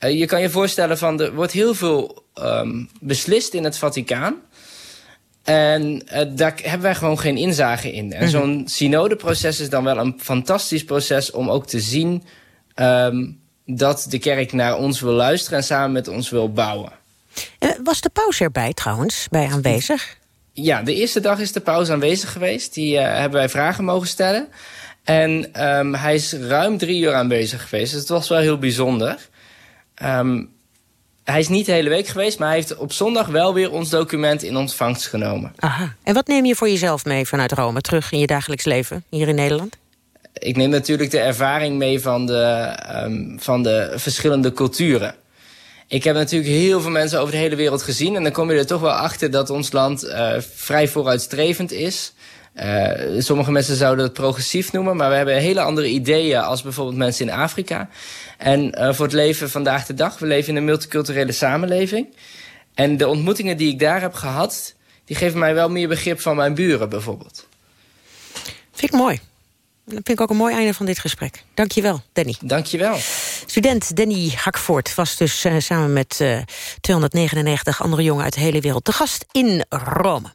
Uh, je kan je voorstellen van, er wordt heel veel um, beslist in het Vaticaan... En uh, daar hebben wij gewoon geen inzage in. En mm -hmm. zo'n synodeproces is dan wel een fantastisch proces om ook te zien um, dat de kerk naar ons wil luisteren en samen met ons wil bouwen. Uh, was de paus erbij trouwens, bij aanwezig? Ja, de eerste dag is de paus aanwezig geweest. Die uh, hebben wij vragen mogen stellen. En um, hij is ruim drie uur aanwezig geweest. Dus het was wel heel bijzonder. Um, hij is niet de hele week geweest, maar hij heeft op zondag wel weer ons document in ontvangst genomen. Aha. En wat neem je voor jezelf mee vanuit Rome terug in je dagelijks leven hier in Nederland? Ik neem natuurlijk de ervaring mee van de, um, van de verschillende culturen. Ik heb natuurlijk heel veel mensen over de hele wereld gezien... en dan kom je er toch wel achter dat ons land uh, vrij vooruitstrevend is... Uh, sommige mensen zouden het progressief noemen, maar we hebben hele andere ideeën als bijvoorbeeld mensen in Afrika. En uh, voor het leven vandaag de dag, we leven in een multiculturele samenleving. En de ontmoetingen die ik daar heb gehad, die geven mij wel meer begrip van mijn buren bijvoorbeeld. Vind ik mooi. Dat vind ik ook een mooi einde van dit gesprek. Dank je wel, Danny. Dank je wel. Student Danny Hakvoort was dus uh, samen met uh, 299 andere jongen uit de hele wereld... te gast in Rome.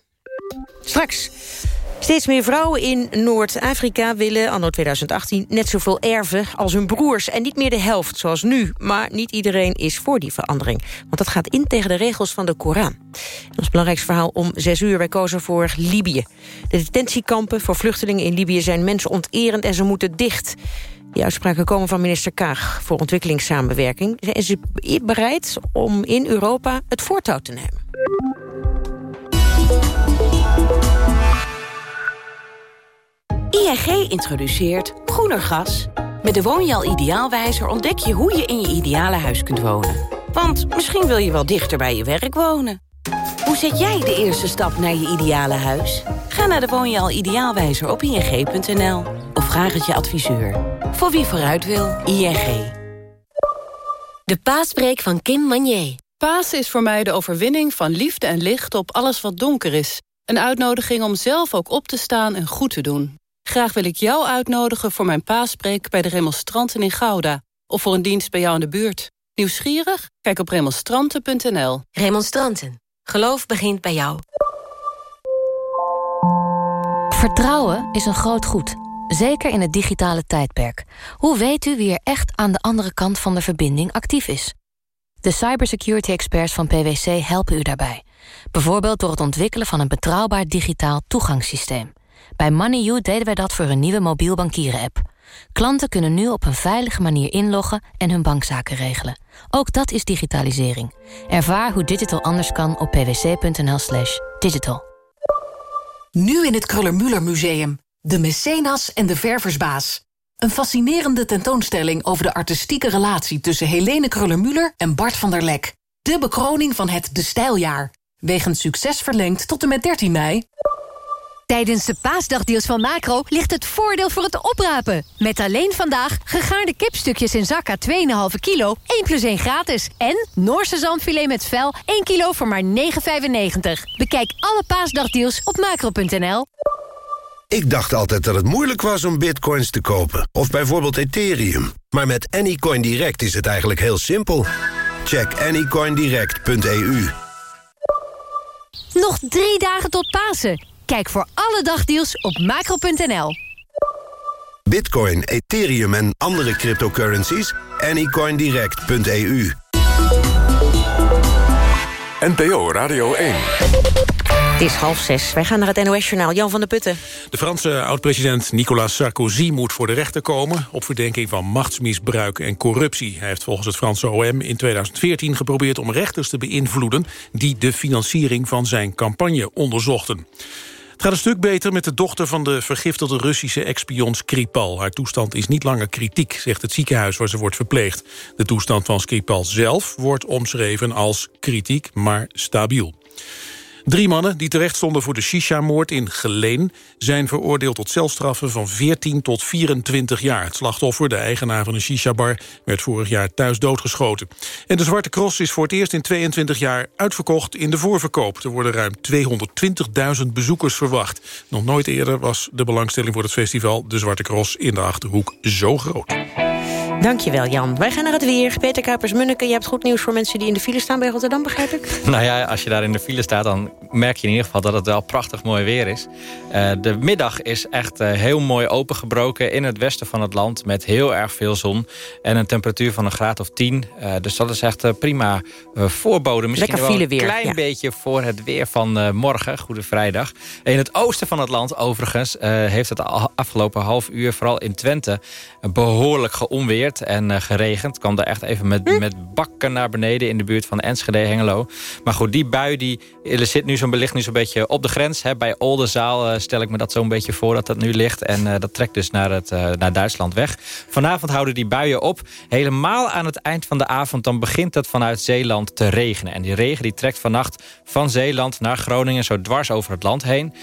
Straks Steeds meer vrouwen in Noord-Afrika willen anno 2018 net zoveel erven als hun broers. En niet meer de helft, zoals nu. Maar niet iedereen is voor die verandering. Want dat gaat in tegen de regels van de Koran. Ons belangrijkste verhaal om zes uur. Wij kozen voor Libië. De detentiekampen voor vluchtelingen in Libië zijn mensonterend en ze moeten dicht. Die uitspraken komen van minister Kaag voor ontwikkelingssamenwerking. Zijn ze bereid om in Europa het voortouw te nemen? ING introduceert groener gas. Met de Woonjaal Ideaalwijzer ontdek je hoe je in je ideale huis kunt wonen. Want misschien wil je wel dichter bij je werk wonen. Hoe zet jij de eerste stap naar je ideale huis? Ga naar de Woonjaal Ideaalwijzer op ing.nl. Of vraag het je adviseur. Voor wie vooruit wil, ING. De paasbreek van Kim Manier. Paas is voor mij de overwinning van liefde en licht op alles wat donker is. Een uitnodiging om zelf ook op te staan en goed te doen. Graag wil ik jou uitnodigen voor mijn paaspreek bij de remonstranten in Gouda. Of voor een dienst bij jou in de buurt. Nieuwsgierig? Kijk op remonstranten.nl. Remonstranten. Geloof begint bij jou. Vertrouwen is een groot goed. Zeker in het digitale tijdperk. Hoe weet u wie er echt aan de andere kant van de verbinding actief is? De cybersecurity experts van PwC helpen u daarbij. Bijvoorbeeld door het ontwikkelen van een betrouwbaar digitaal toegangssysteem. Bij MoneyU deden wij dat voor een nieuwe mobiel bankieren-app. Klanten kunnen nu op een veilige manier inloggen en hun bankzaken regelen. Ook dat is digitalisering. Ervaar hoe digital anders kan op pwc.nl slash digital. Nu in het Kruller-Müller Museum. De Mecenas en de Verversbaas. Een fascinerende tentoonstelling over de artistieke relatie... tussen Helene Kruller-Müller en Bart van der Lek. De bekroning van het De Stijljaar. Wegens succes verlengd tot en met 13 mei. Tijdens de paasdagdeals van Macro ligt het voordeel voor het oprapen. Met alleen vandaag gegaarde kipstukjes in zakka 2,5 kilo, 1 plus 1 gratis. En Noorse zandfilet met vel, 1 kilo voor maar 9,95. Bekijk alle paasdagdeals op macro.nl. Ik dacht altijd dat het moeilijk was om bitcoins te kopen. Of bijvoorbeeld Ethereum. Maar met Anycoin Direct is het eigenlijk heel simpel. Check anycoindirect.eu Nog drie dagen tot Pasen. Kijk voor alle dagdeals op macro.nl. Bitcoin, Ethereum en andere cryptocurrencies? Anycoindirect.eu NPO Radio 1. Het is half zes. Wij gaan naar het NOS-journaal. Jan van der Putten. De Franse oud-president Nicolas Sarkozy moet voor de rechter komen... op verdenking van machtsmisbruik en corruptie. Hij heeft volgens het Franse OM in 2014 geprobeerd om rechters te beïnvloeden... die de financiering van zijn campagne onderzochten. Het gaat een stuk beter met de dochter van de vergiftigde Russische ex-spion Skripal. Haar toestand is niet langer kritiek, zegt het ziekenhuis waar ze wordt verpleegd. De toestand van Skripal zelf wordt omschreven als kritiek, maar stabiel. Drie mannen die terecht stonden voor de Shisha-moord in Geleen... zijn veroordeeld tot celstraffen van 14 tot 24 jaar. Het slachtoffer, de eigenaar van een Shisha-bar... werd vorig jaar thuis doodgeschoten. En de Zwarte Cross is voor het eerst in 22 jaar uitverkocht in de voorverkoop. Er worden ruim 220.000 bezoekers verwacht. Nog nooit eerder was de belangstelling voor het festival... de Zwarte Cross in de Achterhoek zo groot. Dankjewel, Jan. Wij gaan naar het weer. Peter Kuipers-Munneke, je hebt goed nieuws voor mensen die in de file staan bij Rotterdam, begrijp ik? Nou ja, als je daar in de file staat, dan merk je in ieder geval dat het wel prachtig mooi weer is. Uh, de middag is echt uh, heel mooi opengebroken in het westen van het land... met heel erg veel zon en een temperatuur van een graad of 10. Uh, dus dat is echt prima voorbode. Misschien Lekker wel een weer, klein ja. beetje voor het weer van morgen, Goede Vrijdag. In het oosten van het land overigens heeft het afgelopen half uur... vooral in Twente behoorlijk en geregend. Het kwam daar echt even met, Hm? met bakken naar beneden in de buurt van Enschede, Hengelo. Maar goed, die bui die, er zit nu zo'n ligt nu zo'n beetje op de grens. Hè. Bij Oldenzaal uh, stel ik me dat zo'n beetje voor dat dat nu ligt. En uh, dat trekt dus naar, het, naar Duitsland weg. Vanavond houden die buien op. Helemaal aan het eind van de avond dan begint het vanuit Zeeland te regenen. En die regen die trekt vannacht van Zeeland naar Groningen... zo dwars over het land heen.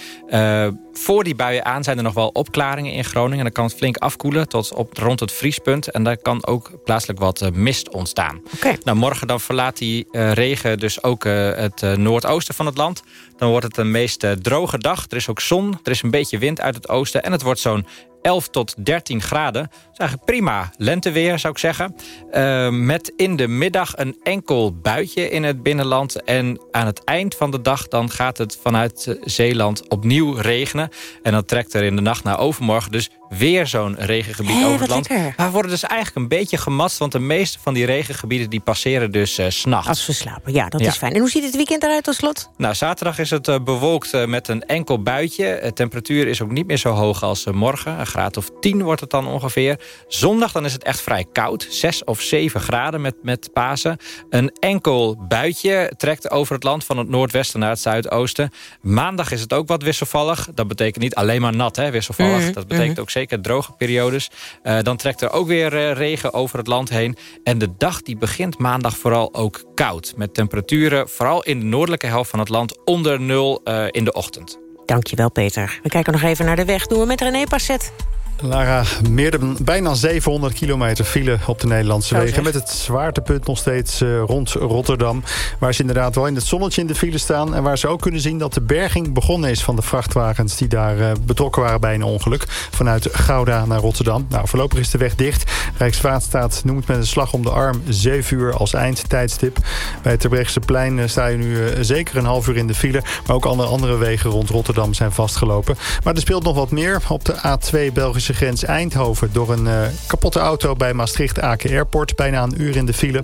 voor die buien aan zijn er nog wel opklaringen in Groningen. Dan kan het flink afkoelen tot op, rond het vriespunt. En dan kan ook plaatselijk wat mist ontstaan. Nou, morgen dan verlaat die regen dus ook het noordoosten van het land. Dan wordt het een meest droge dag. Er is ook zon, er is een beetje wind uit het oosten... en het wordt zo'n 11 tot 13 graden. Dat is eigenlijk prima lenteweer, zou ik zeggen. Uh, met in de middag een enkel buitje in het binnenland. En aan het eind van de dag dan gaat het vanuit Zeeland opnieuw regenen. En dan trekt er in de nacht naar overmorgen dus weer zo'n regengebied over het land. Lekker. Maar we worden dus eigenlijk een beetje gemast... want de meeste van die regengebieden die passeren dus uh, s'nachts. Als we slapen, ja, dat is fijn. En hoe ziet het weekend eruit als slot? Nou, zaterdag is het uh, bewolkt uh, met een enkel buitje. De temperatuur is ook niet meer zo hoog als morgen. Een graad of 10 wordt het dan ongeveer. Zondag dan is het echt vrij koud. 6 of 7 graden met, met Pasen. Een enkel buitje trekt over het land van het noordwesten naar het zuidoosten. Maandag is het ook wat wisselvallig. Dat betekent niet alleen maar nat, hè, wisselvallig. Mhm, Dat betekent mhm. ook zeker droge periodes. Uh, dan trekt er ook weer uh, regen over het land heen. En de dag die begint maandag vooral ook koud. Met temperaturen vooral in de noordelijke helft van het land onder nul uh, in de ochtend. Dankjewel, Peter. We kijken nog even naar de weg. Doen we met René Passet. Lara, meer dan bijna 700 kilometer file op de Nederlandse Zo wegen. Met het zwaartepunt nog steeds uh, rond Rotterdam. Waar ze inderdaad wel in het zonnetje in de file staan. En waar ze ook kunnen zien dat de berging begonnen is van de vrachtwagens... die daar uh, betrokken waren bij een ongeluk. Vanuit Gouda naar Rotterdam. Nou, voorlopig is de weg dicht. Rijkswaterstaat noemt met een slag om de arm 7 uur als eindtijdstip. Bij het Terbrechtseplein plein uh, sta je nu zeker een half uur in de file. Maar ook andere, andere wegen rond Rotterdam zijn vastgelopen. Maar er speelt nog wat meer op de A2 Belgische grens Eindhoven... door een uh, kapotte auto bij Maastricht-Aken Airport. Bijna een uur in de file.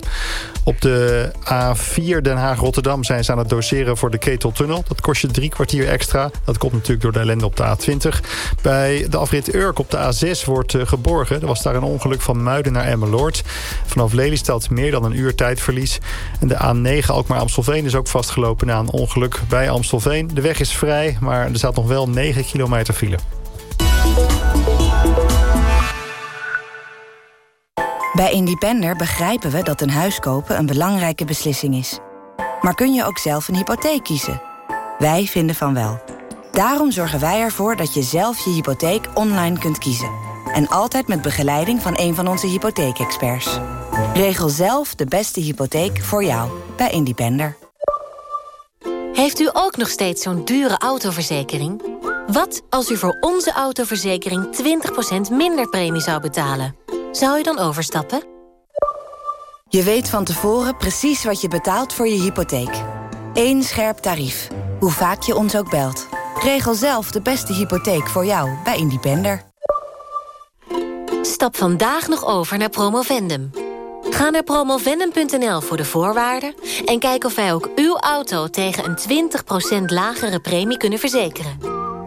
Op de A4 Den Haag-Rotterdam zijn ze aan het doseren voor de Keteltunnel. Dat kost je drie kwartier extra. Dat komt natuurlijk door de ellende op de A20. Bij de afrit Urk op de A6 wordt uh, geborgen. Er was daar een ongeluk van Muiden naar Emmeloord. Vanaf Lelystad meer dan een uur tijdverlies. En de A9 Alkmaar-Amstelveen is ook vastgelopen na een ongeluk bij Amstelveen. De weg is vrij, maar er staat nog wel 9 kilometer file. Bij Independer begrijpen we dat een huis kopen een belangrijke beslissing is. Maar kun je ook zelf een hypotheek kiezen? Wij vinden van wel. Daarom zorgen wij ervoor dat je zelf je hypotheek online kunt kiezen. En altijd met begeleiding van een van onze hypotheekexperts. Regel zelf de beste hypotheek voor jou bij Independer. Heeft u ook nog steeds zo'n dure autoverzekering? Wat als u voor onze autoverzekering 20% minder premie zou betalen? Zou u dan overstappen? Je weet van tevoren precies wat je betaalt voor je hypotheek. Eén scherp tarief, hoe vaak je ons ook belt. Regel zelf de beste hypotheek voor jou bij Independer. Stap vandaag nog over naar Promovendum. Ga naar promovendum.nl voor de voorwaarden... en kijk of wij ook uw auto tegen een 20% lagere premie kunnen verzekeren.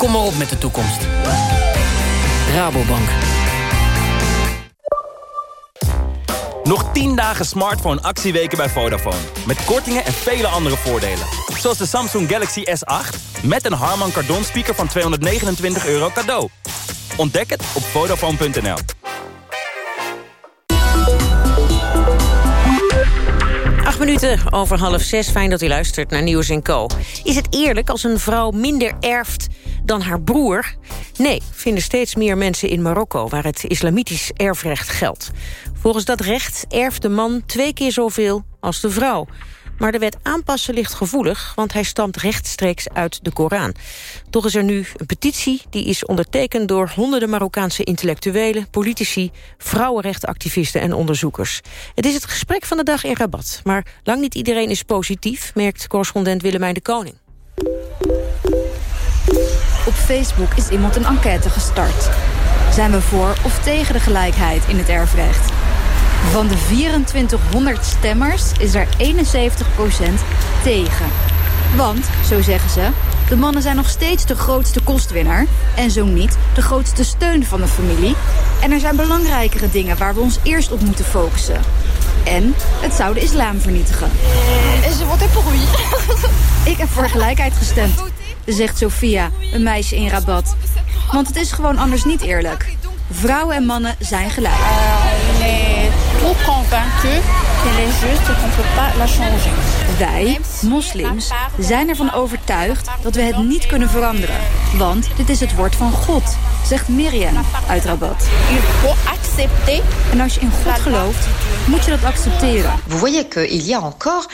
Kom maar op met de toekomst. Rabobank. Nog 10 dagen smartphone actieweken bij Vodafone. Met kortingen en vele andere voordelen. Zoals de Samsung Galaxy S8 met een Harman Kardon speaker van 229 euro cadeau. Ontdek het op Vodafone.nl. Acht minuten over half zes. Fijn dat u luistert naar Nieuws Co. Is het eerlijk als een vrouw minder erft dan haar broer? Nee, vinden steeds meer mensen in Marokko... waar het islamitisch erfrecht geldt. Volgens dat recht erft de man twee keer zoveel als de vrouw. Maar de wet aanpassen ligt gevoelig, want hij stamt rechtstreeks uit de Koran. Toch is er nu een petitie die is ondertekend door honderden Marokkaanse intellectuelen, politici, vrouwenrechtenactivisten en onderzoekers. Het is het gesprek van de dag in Rabat, maar lang niet iedereen is positief, merkt correspondent Willemijn de Koning. Op Facebook is iemand een enquête gestart. Zijn we voor of tegen de gelijkheid in het erfrecht? Van de 2400 stemmers is er 71% tegen. Want, zo zeggen ze, de mannen zijn nog steeds de grootste kostwinner... en zo niet de grootste steun van de familie. En er zijn belangrijkere dingen waar we ons eerst op moeten focussen. En het zou de islam vernietigen. En voté pour oui. Ik heb voor gelijkheid gestemd, zegt Sophia, een meisje in Rabat. Want het is gewoon anders niet eerlijk. Vrouwen en mannen zijn gelijk. Wij, moslims, zijn ervan overtuigd dat we het niet kunnen veranderen. Want dit is het woord van God, zegt Miriam uit Rabat. Il faut accepter. En als je in God gelooft, moet je dat accepteren. Vous voyez qu'il y a encore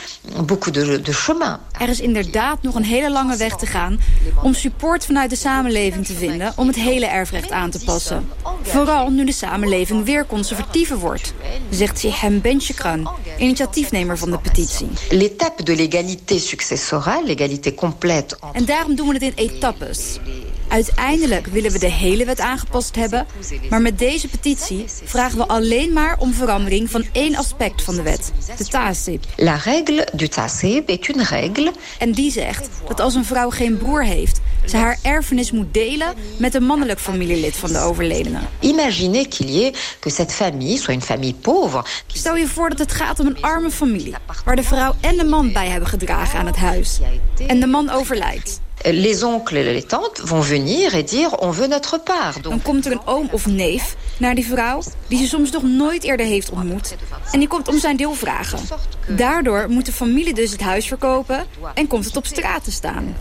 beaucoup de, de chemin. Er is inderdaad nog een hele lange weg te gaan om support vanuit de samenleving te vinden om het hele erfrecht aan te passen. Vooral nu de samenleving weer conservatiever wordt, zegt Sihem Benchekran, initiatiefnemer van de petitie. L'étape de l'égalité successorale, l'égalité complète. En daarom doen we het in etappes. Uiteindelijk willen we de hele wet aangepast hebben, maar met deze petitie vragen we alleen maar om verandering van één aspect van de wet, de tasib. La règle du tasib est une règle. En die zegt dat als een vrouw geen broer heeft, ze haar erfenis moet delen met een mannelijk familielid van de overledene. Imaginez qu'il y ait que cette famille soit une famille pauvre. Stel je voor dat het gaat om een arme familie, waar de vrouw en de man bij hebben gedragen aan het huis. En de man overlijdt. Les oncles et les tantes vont venir et dire on veut notre part. Dan komt er een oom of neef naar die vrouw, die ze soms nog nooit eerder heeft ontmoet. En die komt om zijn deel vragen. Daardoor moet de familie dus het huis verkopen en komt het op straat te staan.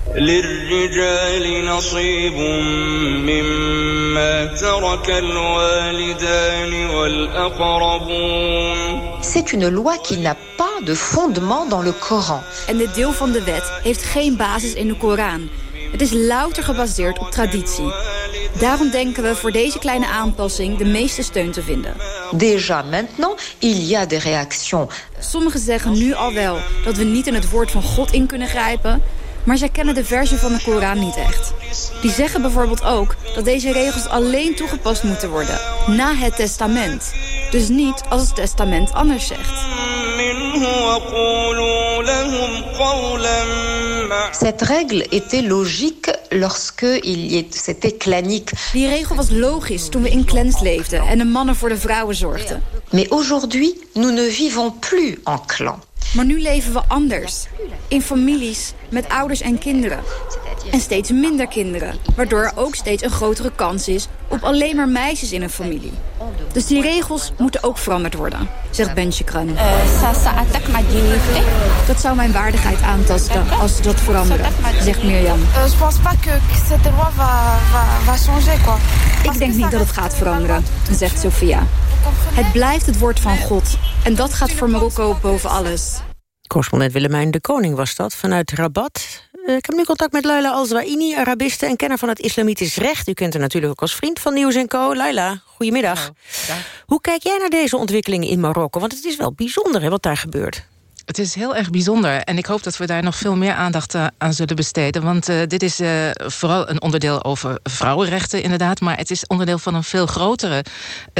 C'est une loi qui n'a pas de fondement dans le Coran. En dit deel van de wet heeft geen basis in de Koran. Het is louter gebaseerd op traditie. Daarom denken we voor deze kleine aanpassing de meeste steun te vinden. Déjà maintenant, il y a des réactions. Sommigen zeggen nu al wel dat we niet in het woord van God in kunnen grijpen maar zij kennen de versie van de Koran niet echt. Die zeggen bijvoorbeeld ook dat deze regels alleen toegepast moeten worden... na het testament. Dus niet als het testament anders zegt. Cette règle était logique lorsque il y est- c'était clanique. Die regel was logisch toen we in clans leefden en de mannen voor de vrouwen zorgden. Mais aujourd'hui, nous ne vivons plus en clan. Maar nu leven we anders. In families, met ouders en kinderen. En steeds minder kinderen. Waardoor er ook steeds een grotere kans is op alleen maar meisjes in een familie. Dus die regels moeten ook veranderd worden, zegt Ben Chikran. Ça, ça attaque ma dignité. Dat zou mijn waardigheid aantasten als ze dat veranderen, zegt Mirjam. Ik denk niet dat het gaat veranderen, zegt Sofia. Het blijft het woord van God. En dat gaat voor Marokko boven alles. Correspondent Willemijn de Koning was dat, vanuit Rabat. Eh, Ik heb nu contact met Laila Al-Zwaini, Arabiste en kenner van het islamitisch recht. U kent haar natuurlijk ook als vriend van Nieuws Co. Laila, goedemiddag. Hoe kijk jij naar deze ontwikkelingen in Marokko? Want het is wel bijzonder hè, wat daar gebeurt. Het is heel erg bijzonder en ik hoop dat we daar nog veel meer aandacht eh, aan zullen besteden. Want eh, dit is eh, vooral een onderdeel over vrouwenrechten inderdaad. Maar het is onderdeel van een veel grotere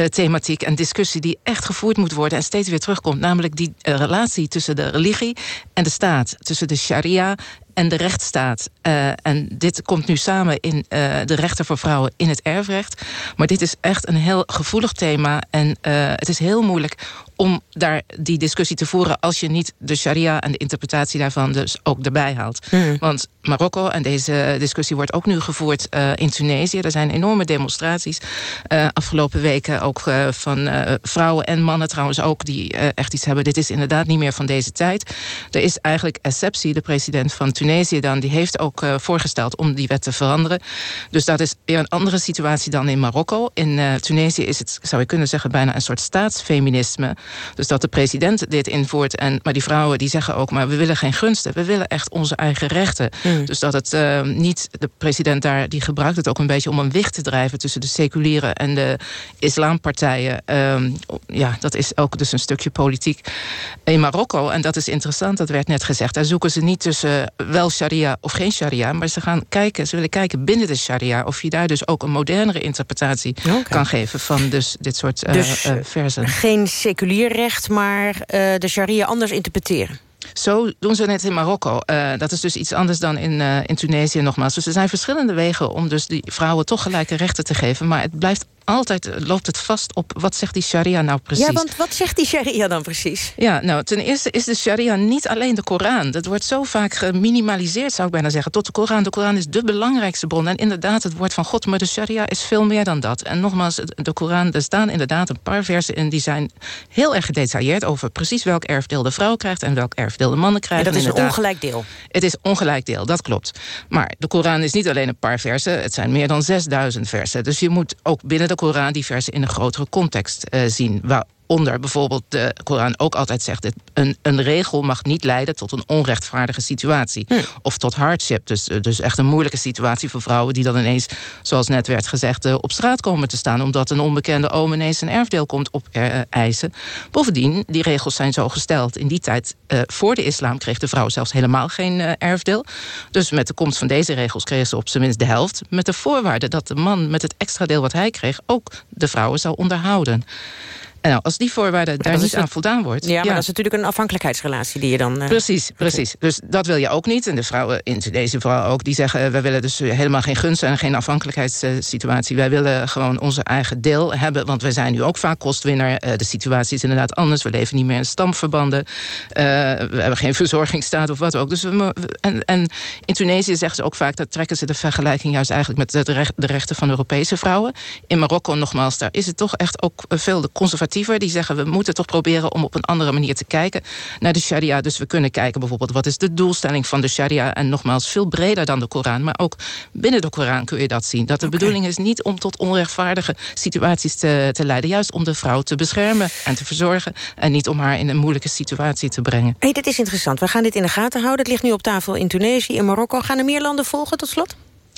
thematiek en discussie die echt gevoerd moet worden en steeds weer terugkomt. Namelijk die relatie tussen de religie en de staat. Tussen de sharia en de rechtsstaat. Eh, en dit komt nu samen in eh, de rechten voor vrouwen in het erfrecht. Maar dit is echt een heel gevoelig thema. En eh, het is heel moeilijk om daar die discussie te voeren... als je niet de sharia en de interpretatie daarvan dus ook erbij haalt. Want Marokko, en deze discussie wordt ook nu gevoerd in Tunesië... er zijn enorme demonstraties afgelopen weken... ook van vrouwen en mannen trouwens ook, die echt iets hebben. Dit is inderdaad niet meer van deze tijd. Er is eigenlijk Essebsi, de president van Tunesië Tunesië dan, die heeft ook uh, voorgesteld om die wet te veranderen. Dus dat is weer een andere situatie dan in Marokko. In uh, Tunesië is het, zou je kunnen zeggen, bijna een soort staatsfeminisme. Dus dat de president dit invoert. En, maar die vrouwen die zeggen ook, maar we willen geen gunsten. We willen echt onze eigen rechten. Mm. Dus dat het uh, niet, de president daar, die gebruikt het ook een beetje om een wicht te drijven tussen de seculiere en de islampartijen. Um, ja, dat is ook dus een stukje politiek in Marokko. En dat is interessant, dat werd net gezegd. Daar zoeken ze niet tussen wel sharia of geen sharia. Maar ze gaan kijken, ze willen kijken binnen de sharia. Of je daar dus ook een modernere interpretatie okay. kan geven van dus dit soort uh, dus, uh, versen. Geen seculier recht, maar uh, de sharia anders interpreteren. Zo doen ze net in Marokko. Uh, dat is dus iets anders dan in, uh, in Tunesië nogmaals. Dus er zijn verschillende wegen om dus die vrouwen toch gelijke rechten te geven. Maar het blijft altijd, loopt het vast op wat zegt die sharia nou precies. Ja, want wat zegt die sharia dan precies? Ja, nou, ten eerste is de sharia niet alleen de Koran. Dat wordt zo vaak geminimaliseerd, zou ik bijna zeggen, tot de Koran. De Koran is de belangrijkste bron. En inderdaad, het woord van God, maar de sharia is veel meer dan dat. En nogmaals, de Koran, er staan inderdaad een paar versen in... die zijn heel erg gedetailleerd over precies welk erfdeel de vrouw krijgt... en welk erfdeel de mannen krijgen. En dat is een ongelijk deel. Het is ongelijk deel, dat klopt. Maar de Koran is niet alleen een paar versen. Het zijn meer dan 6000 versen. Dus je moet ook binnen de Koran die versen in een grotere context uh, zien. Waaronder bijvoorbeeld de Koran ook altijd zegt... een, een regel mag niet leiden tot een onrechtvaardige situatie. Hm. Of tot hardship. Dus, dus echt een moeilijke situatie voor vrouwen... die dan ineens, zoals net werd gezegd, uh, op straat komen te staan... omdat een onbekende oom ineens een erfdeel komt opeisen. Bovendien, die regels zijn zo gesteld. In die tijd, uh, voor de islam, kreeg de vrouw zelfs helemaal geen erfdeel. Dus met de komst van deze regels kreeg ze op zijn minst de helft. Met de voorwaarde dat de man met het extra deel wat hij kreeg... ook de vrouwen zou onderhouden. En nou, als die voorwaarde daar niet aan voldaan wordt... Ja, maar ja. dat is natuurlijk een afhankelijkheidsrelatie die je dan... Uh, precies, precies. Dus dat wil je ook niet. En de vrouwen in deze vooral ook, die zeggen... wij willen dus helemaal geen gunsten en geen afhankelijkheidssituatie. Wij willen gewoon onze eigen deel hebben. Want wij zijn nu ook vaak kostwinner. Uh, de situatie is inderdaad anders. We leven niet meer in stamverbanden. Uh, we hebben geen verzorgingsstaat of wat ook. Dus we, en, en in Tunesië zeggen ze ook vaak... dat trekken ze de vergelijking juist eigenlijk... met de, recht, de rechten van Europese vrouwen. In Marokko nogmaals, daar is het toch echt ook veel de conservatieve die zeggen we moeten toch proberen om op een andere manier te kijken naar de sharia. Dus we kunnen kijken bijvoorbeeld wat is de doelstelling van de sharia. En nogmaals veel breder dan de Koran. Maar ook binnen de Koran kun je dat zien. Dat de okay. bedoeling is niet om tot onrechtvaardige situaties te, te leiden. Juist om de vrouw te beschermen en te verzorgen. En niet om haar in een moeilijke situatie te brengen. Hey, dit is interessant. We gaan dit in de gaten houden. Het ligt nu op tafel in Tunesië, in Marokko. Gaan er meer landen volgen tot slot?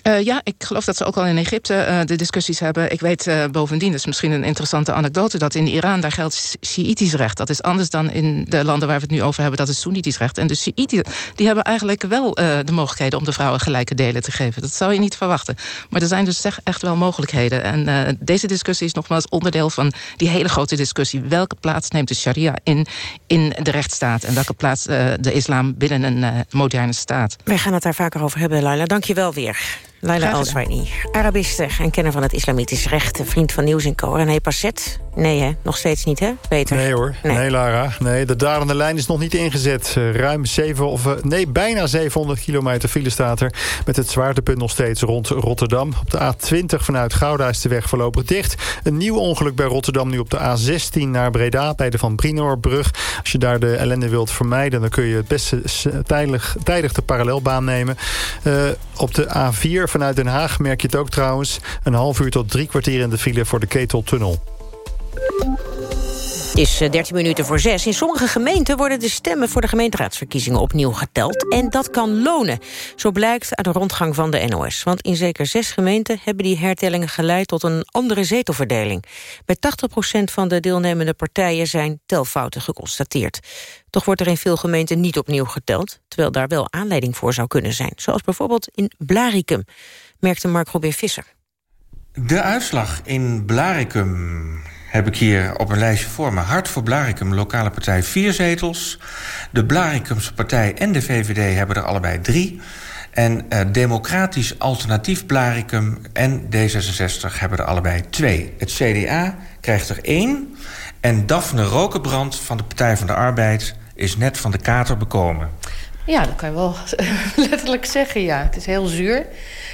Uh, ja, ik geloof dat ze ook al in Egypte uh, de discussiërs hebben. Ik weet uh, bovendien, dat is misschien een interessante anekdote... dat in Iran, daar geldt Shiïtisch recht. Dat is anders dan in de landen waar we het nu over hebben... dat is Soenitisch recht. En de Shiïten die hebben eigenlijk wel de mogelijkheden... om de vrouwen gelijke delen te geven. Dat zou je niet verwachten. Maar er zijn dus echt wel mogelijkheden. En deze discussie is nogmaals onderdeel van die hele grote discussie. Welke plaats neemt de sharia in, in de rechtsstaat? En welke plaats de islam binnen een moderne staat? Wij gaan het daar vaker over hebben, Laila. Dank je wel weer. Laila Al-Zwaini, Arabiste en kenner van het islamitisch recht... vriend van Nieuws en Co. René Passet. Nee, hè? Nog steeds niet, hè, Peter? Nee hoor, nee, nee Lara. Nee, de dalende lijn is nog niet ingezet. Uh, ruim 7 of uh, nee, bijna 700 kilometer file staat er... met het zwaartepunt nog steeds rond Rotterdam. Op de A20 vanuit Gouda is de weg voorlopig dicht. Een nieuw ongeluk bij Rotterdam nu op de A16 naar Breda... bij de Van Brinoorbrug. Als je daar de ellende wilt vermijden... dan kun je het beste tijdig, tijdig de parallelbaan nemen. Uh, op de A4 vanuit Den Haag merk je het ook trouwens. Een half uur tot drie kwartier in de file voor de Keteltunnel. Het is 13 minuten voor zes. In sommige gemeenten worden de stemmen voor de gemeenteraadsverkiezingen opnieuw geteld. En dat kan lonen. Zo blijkt uit de rondgang van de NOS. Want in zeker zes gemeenten hebben die hertellingen geleid tot een andere zetelverdeling. Bij 80% van de deelnemende partijen zijn telfouten geconstateerd. Toch wordt er in veel gemeenten niet opnieuw geteld... terwijl daar wel aanleiding voor zou kunnen zijn. Zoals bijvoorbeeld in Blaricum, merkte Mark Robin Visser. De uitslag in Blaricum heb ik hier op een lijstje voor me. Hart voor Blaricum, lokale partij, vier zetels. De Blaricumse partij en de VVD hebben er allebei drie. En uh, Democratisch Alternatief Blaricum en D66 hebben er allebei twee. Het CDA krijgt er één. En Daphne Rokenbrand van de Partij van de Arbeid is net van de kater bekomen. Ja, dat kan je wel letterlijk zeggen, ja. Het is heel zuur.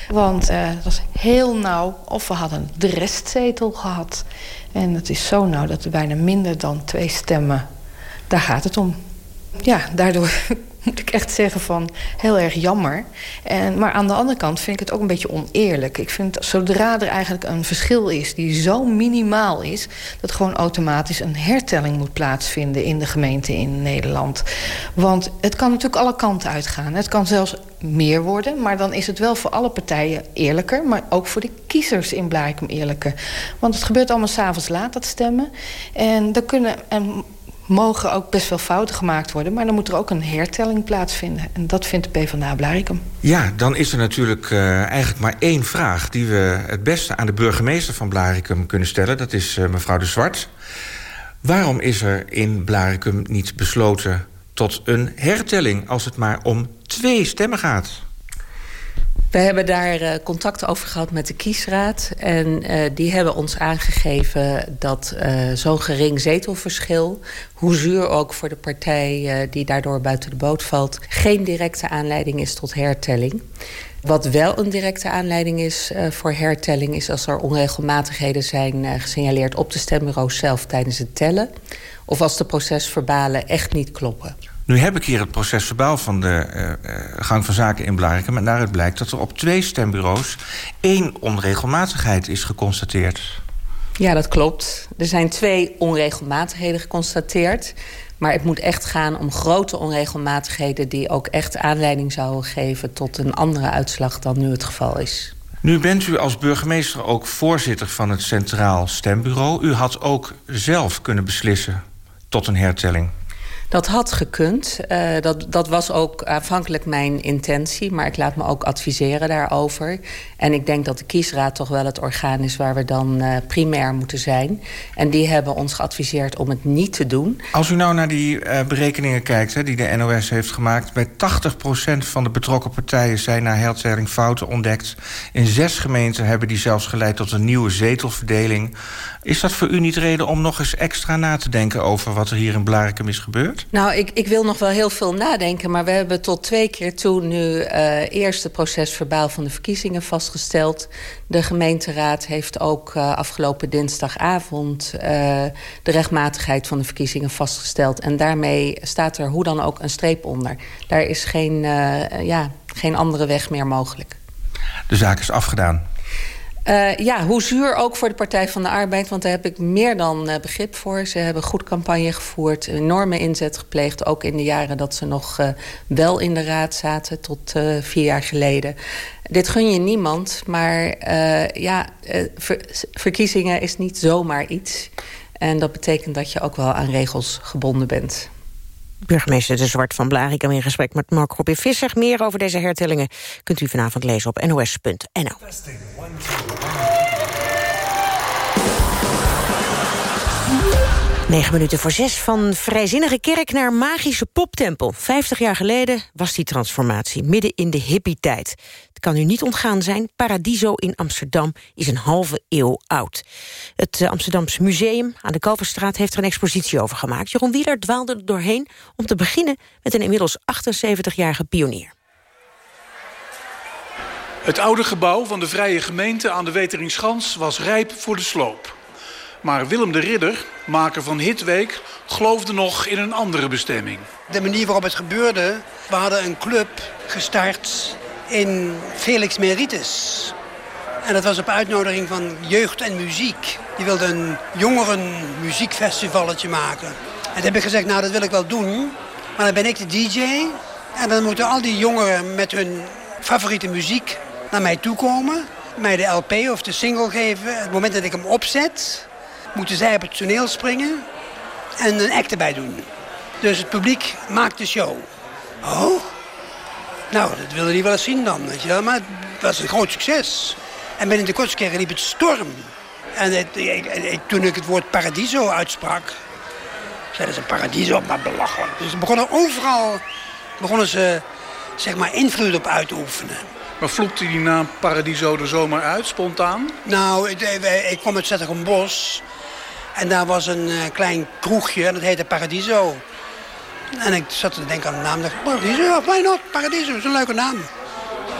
Want uh, het was heel nauw. Of we hadden de restzetel gehad. En het is zo nauw dat we bijna minder dan twee stemmen... daar gaat het om. Ja, daardoor moet ik echt zeggen van heel erg jammer. En, maar aan de andere kant vind ik het ook een beetje oneerlijk. Ik vind zodra er eigenlijk een verschil is die zo minimaal is... dat gewoon automatisch een hertelling moet plaatsvinden in de gemeente in Nederland. Want het kan natuurlijk alle kanten uitgaan. Het kan zelfs meer worden, maar dan is het wel voor alle partijen eerlijker... maar ook voor de kiezers in Blarikum eerlijker. Want het gebeurt allemaal s'avonds laat, dat stemmen. En er kunnen... En mogen ook best wel fouten gemaakt worden... maar dan moet er ook een hertelling plaatsvinden. En dat vindt de PvdA Blarikum. Ja, dan is er natuurlijk uh, eigenlijk maar één vraag... die we het beste aan de burgemeester van Blarikum kunnen stellen. Dat is uh, mevrouw de Zwart. Waarom is er in Blarikum niet besloten tot een hertelling... als het maar om twee stemmen gaat? We hebben daar uh, contact over gehad met de kiesraad. En uh, die hebben ons aangegeven dat uh, zo'n gering zetelverschil... hoe zuur ook voor de partij die daardoor buiten de boot valt... geen directe aanleiding is tot hertelling. Wat wel een directe aanleiding is voor hertelling... is als er onregelmatigheden zijn gesignaleerd op de stembureaus zelf tijdens het tellen... of als de procesverbalen echt niet kloppen. Nu heb ik hier het proces verbaal van de uh, gang van zaken in Blarikum... en daaruit blijkt dat er op twee stembureaus één onregelmatigheid is geconstateerd. Ja, dat klopt. Er zijn twee onregelmatigheden geconstateerd. Maar het moet echt gaan om grote onregelmatigheden... die ook echt aanleiding zouden geven tot een andere uitslag dan nu het geval is. Nu bent u als burgemeester ook voorzitter van het Centraal Stembureau. U had ook zelf kunnen beslissen tot een hertelling. Dat had gekund. Uh, dat, dat was ook aanvankelijk mijn intentie. Maar ik laat me ook adviseren daarover. En ik denk dat de kiesraad toch wel het orgaan is... waar we dan uh, primair moeten zijn. En die hebben ons geadviseerd om het niet te doen. Als u nou naar die uh, berekeningen kijkt... Hè, die de NOS heeft gemaakt... bij 80% van de betrokken partijen zijn na hertelling fouten ontdekt. In zes gemeenten hebben die zelfs geleid tot een nieuwe zetelverdeling. Is dat voor u niet reden om nog eens extra na te denken... over wat er hier in Blarikum is gebeurd? Nou, ik, ik wil nog wel heel veel nadenken... maar we hebben tot twee keer toe nu uh, eerst het procesverbaal van de verkiezingen vastgesteld. De gemeenteraad heeft ook uh, afgelopen dinsdagavond... Uh, de rechtmatigheid van de verkiezingen vastgesteld. En daarmee staat er hoe dan ook een streep onder. Daar is geen, ja, geen andere weg meer mogelijk. De zaak is afgedaan. Uh, ja, hoe zuur ook voor de Partij van de Arbeid. Want daar heb ik meer dan uh, begrip voor. Ze hebben goed campagne gevoerd. Enorme inzet gepleegd. Ook in de jaren dat ze nog uh, wel in de raad zaten. Tot vier jaar geleden. Dit gun je niemand. Maar ja, ver verkiezingen is niet zomaar iets. En dat betekent dat je ook wel aan regels gebonden bent. Burgemeester De Zwart van Blarikum in gesprek met Mark Robin Visser. Meer over deze hertellingen kunt u vanavond lezen op nos.nl. Negen minuten voor zes van vrijzinnige kerk naar magische poptempel. Vijftig jaar geleden was die transformatie, midden in de hippie-tijd. Het kan u niet ontgaan zijn, Paradiso in Amsterdam is een halve eeuw oud. Het eh, Amsterdamse Museum aan de Kalverstraat heeft er een expositie over gemaakt. Jeroen Wieler dwaalde er doorheen om te beginnen met een inmiddels 78-jarige pionier. Het oude gebouw van de Vrije Gemeente aan de Weteringschans was rijp voor de sloop. Maar Willem de Ridder, maker van Hitweek, geloofde nog in een andere bestemming. De manier waarop het gebeurde, we hadden een club gestart in Felix Meritus. En dat was op uitnodiging van jeugd en muziek. Die wilden een jongeren muziekfestivalletje maken. En toen heb ik gezegd, nou dat wil ik wel doen. Maar dan ben ik de DJ. En dan moeten al die jongeren met hun favoriete muziek naar mij toe komen. Mij de LP of de single geven. Het moment dat ik hem opzet, moeten zij op het toneel springen en een act erbij doen. Dus het publiek maakt de show. Oh, nou, dat wilde hij wel eens zien dan, weet je wel. Maar het was een groot succes. En binnen de kortste keren liep het storm. En het, ik, toen ik het woord paradiso uitsprak, zeiden ze paradiso, maar belachelijk. Dus ze begonnen overal begonnen ze, zeg maar, invloed op uit te oefenen. Maar vloepte die naam Paradiso er zomaar uit, spontaan? Nou, ik, ik kwam uit bos. En daar was een uh, klein kroegje en dat heette Paradiso. En ik zat te denken aan de naam. dacht, Paradiso, why not? Paradiso is een leuke naam.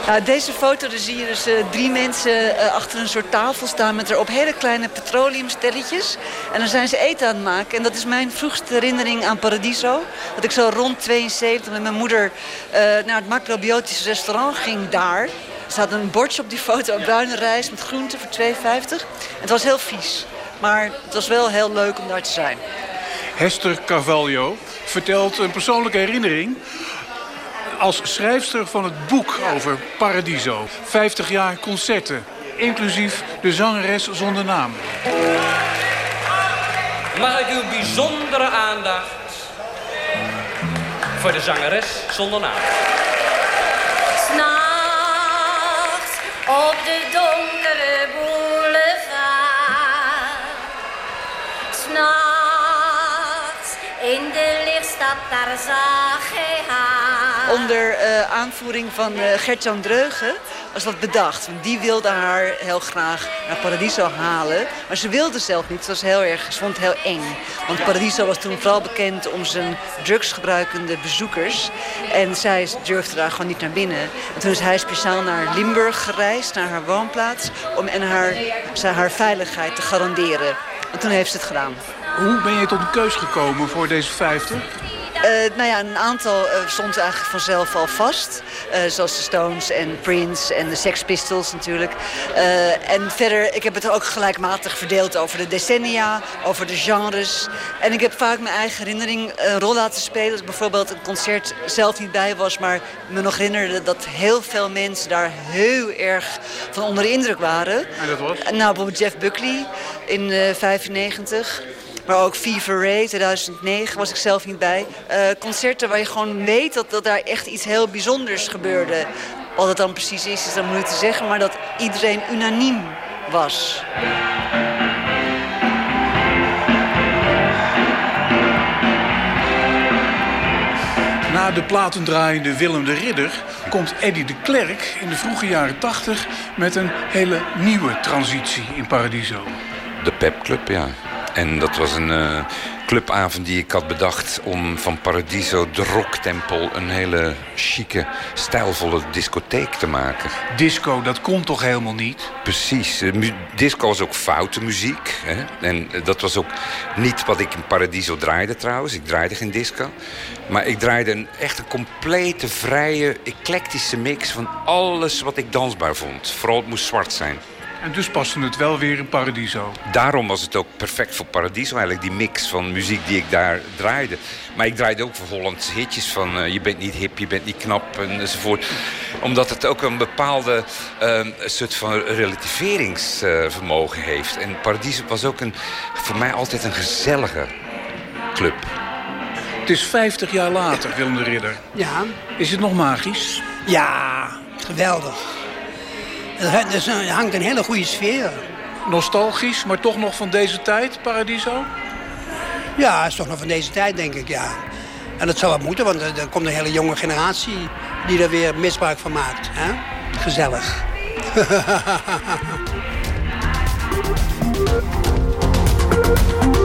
Nou, deze foto dan zie je dus uh, drie mensen uh, achter een soort tafel staan... met erop hele kleine petroleumstelletjes. En dan zijn ze eten aan het maken. En dat is mijn vroegste herinnering aan Paradiso. Dat ik zo rond 72 met mijn moeder naar het macrobiotische restaurant ging daar. Er staat een bordje op die foto, bruine rijst met groenten voor 2,50. Het was heel vies. Maar het was wel heel leuk om daar te zijn. Hester Carvalho vertelt een persoonlijke herinnering als schrijfster van het boek over Paradiso. 50 jaar concerten, inclusief de zangeres zonder naam. Mag ik uw bijzondere aandacht voor de zangeres zonder naam. S'nachts op de Onder uh, aanvoering van uh, Gert-Jan Dreugen was dat bedacht. Want die wilde haar heel graag naar Paradiso halen. Maar ze wilde zelf niet. Ze, was heel erg, ze vond het heel eng. Want Paradiso was toen vooral bekend om zijn drugsgebruikende bezoekers. En zij durfde daar gewoon niet naar binnen. En toen is hij speciaal naar Limburg gereisd, naar haar woonplaats... om en haar, haar veiligheid te garanderen. En toen heeft ze het gedaan. Hoe ben je tot een keus gekomen voor deze 50? Uh, nou ja, een aantal uh, stond eigenlijk vanzelf al vast. Uh, zoals de Stones en Prince en de Sex Pistols natuurlijk. en verder, ik heb het ook gelijkmatig verdeeld over de decennia, over de genres. En ik heb vaak mijn eigen herinnering een rol laten spelen. Als ik bijvoorbeeld een concert zelf niet bij was, maar me nog herinnerde dat heel veel mensen daar heel erg van onder de indruk waren. En dat was? Nou, bijvoorbeeld Jeff Buckley in 1995. Maar ook Fever Ray 2009 was ik zelf niet bij. Uh, concerten waar je gewoon weet dat, dat daar echt iets heel bijzonders gebeurde. Wat het dan precies is, is dan moeilijk te zeggen. Maar dat iedereen unaniem was. Na de platendraaiende Willem de Ridder komt Eddie de Klerk in de vroege jaren 80 met een hele nieuwe transitie in Paradiso. De Pep Club, ja. En dat was een uh, clubavond die ik had bedacht om van Paradiso, de rocktempel, een hele chique, stijlvolle discotheek te maken. Disco, dat kon toch helemaal niet? Precies. Disco was ook foute muziek. Hè? En dat was ook niet wat ik in Paradiso draaide trouwens. Ik draaide geen disco. Maar ik draaide een echt een complete, vrije, eclectische mix van alles wat ik dansbaar vond. Vooral het moest zwart zijn. En dus paste het wel weer in Paradiso. Daarom was het ook perfect voor Paradiso eigenlijk. Die mix van muziek die ik daar draaide. Maar ik draaide ook voor Hollandse hitjes van... Uh, je bent niet hip, je bent niet knap enzovoort. Omdat het ook een bepaalde uh, soort van relativeringsvermogen uh, heeft. En Paradiso was ook een, voor mij altijd een gezellige club. Het is 50 jaar later, Willem de Ridder. Ja. Is het nog magisch? Ja, geweldig. Er hangt een hele goede sfeer. Nostalgisch, maar toch nog van deze tijd, Paradiso? Ja, het is toch nog van deze tijd, denk ik, ja. En dat zou wat moeten, want er, komt een hele jonge generatie... die er weer misbruik van maakt. Hè? Gezellig.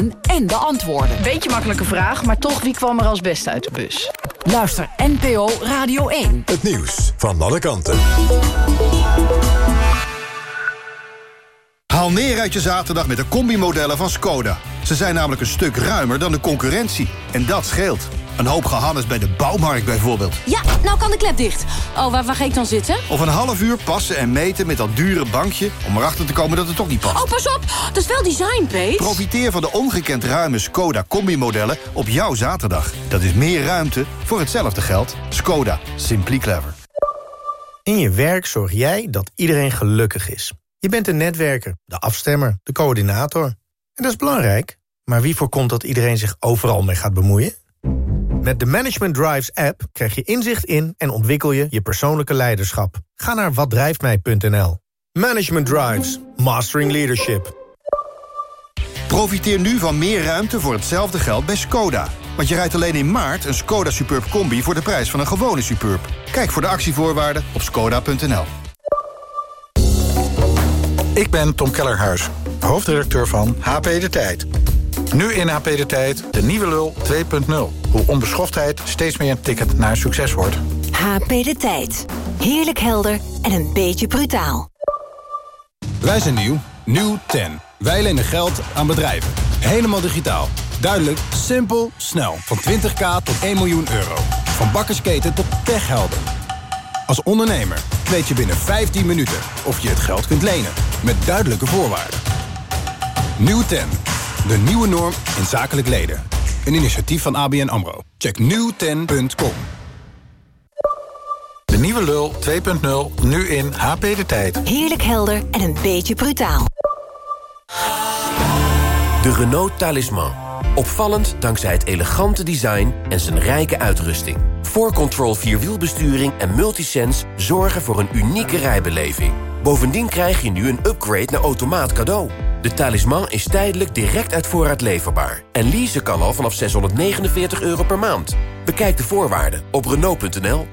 en de antwoorden. Beetje makkelijke vraag, maar toch wie kwam er als beste uit de bus? Luister NPO Radio 1. Het nieuws van alle kanten. Haal neer uit je zaterdag met de combimodellen van Skoda. Ze zijn namelijk een stuk ruimer dan de concurrentie. En dat scheelt. Een hoop gehannes bij de bouwmarkt bijvoorbeeld. Ja, nou kan de klep dicht. Oh, waar, waar ga ik dan zitten? Of een half uur passen en meten met dat dure bankje... om erachter te komen dat het toch niet past. Oh, pas op! Dat is wel design, Pete. Profiteer van de ongekend ruime Skoda Combi-modellen op jouw zaterdag. Dat is meer ruimte voor hetzelfde geld. Skoda. Simply clever. In je werk zorg jij dat iedereen gelukkig is. Je bent de netwerker, de afstemmer, de coördinator. En dat is belangrijk. Maar wie voorkomt dat iedereen zich overal mee gaat bemoeien? Met de Management Drives app krijg je inzicht in en ontwikkel je je persoonlijke leiderschap. Ga naar watdrijftmij.nl. Management Drives. Mastering Leadership. Profiteer nu van meer ruimte voor hetzelfde geld bij Skoda. Want je rijdt alleen in maart een Skoda Superb Combi... voor de prijs van een gewone Superb. Kijk voor de actievoorwaarden op skoda.nl. Ik ben Tom Kellerhuis, hoofdredacteur van HP De Tijd. Nu in HP De Tijd de nieuwe lul 2.0. Hoe onbeschoftheid steeds meer een ticket naar succes wordt. HP De Tijd. Heerlijk helder en een beetje brutaal. Wij zijn nieuw. Nieuw 10. Wij lenen geld aan bedrijven. Helemaal digitaal. Duidelijk, simpel, snel. Van 20k tot 1 miljoen euro. Van bakkersketen tot techhelden. Als ondernemer weet je binnen 15 minuten of je het geld kunt lenen. Met duidelijke voorwaarden. Nieuw 10. De nieuwe norm in zakelijk leden. Een initiatief van ABN AMRO. Check nieuwten.com. De nieuwe lul 2.0, nu in HP De Tijd. Heerlijk helder en een beetje brutaal. De Renault Talisman. Opvallend dankzij het elegante design en zijn rijke uitrusting. 4Control Vierwielbesturing en Multisense zorgen voor een unieke rijbeleving. Bovendien krijg je nu een upgrade naar automaat cadeau. De talisman is tijdelijk direct uit voorraad leverbaar. En leasen kan al vanaf 649 euro per maand. Bekijk de voorwaarden op Renault.nl.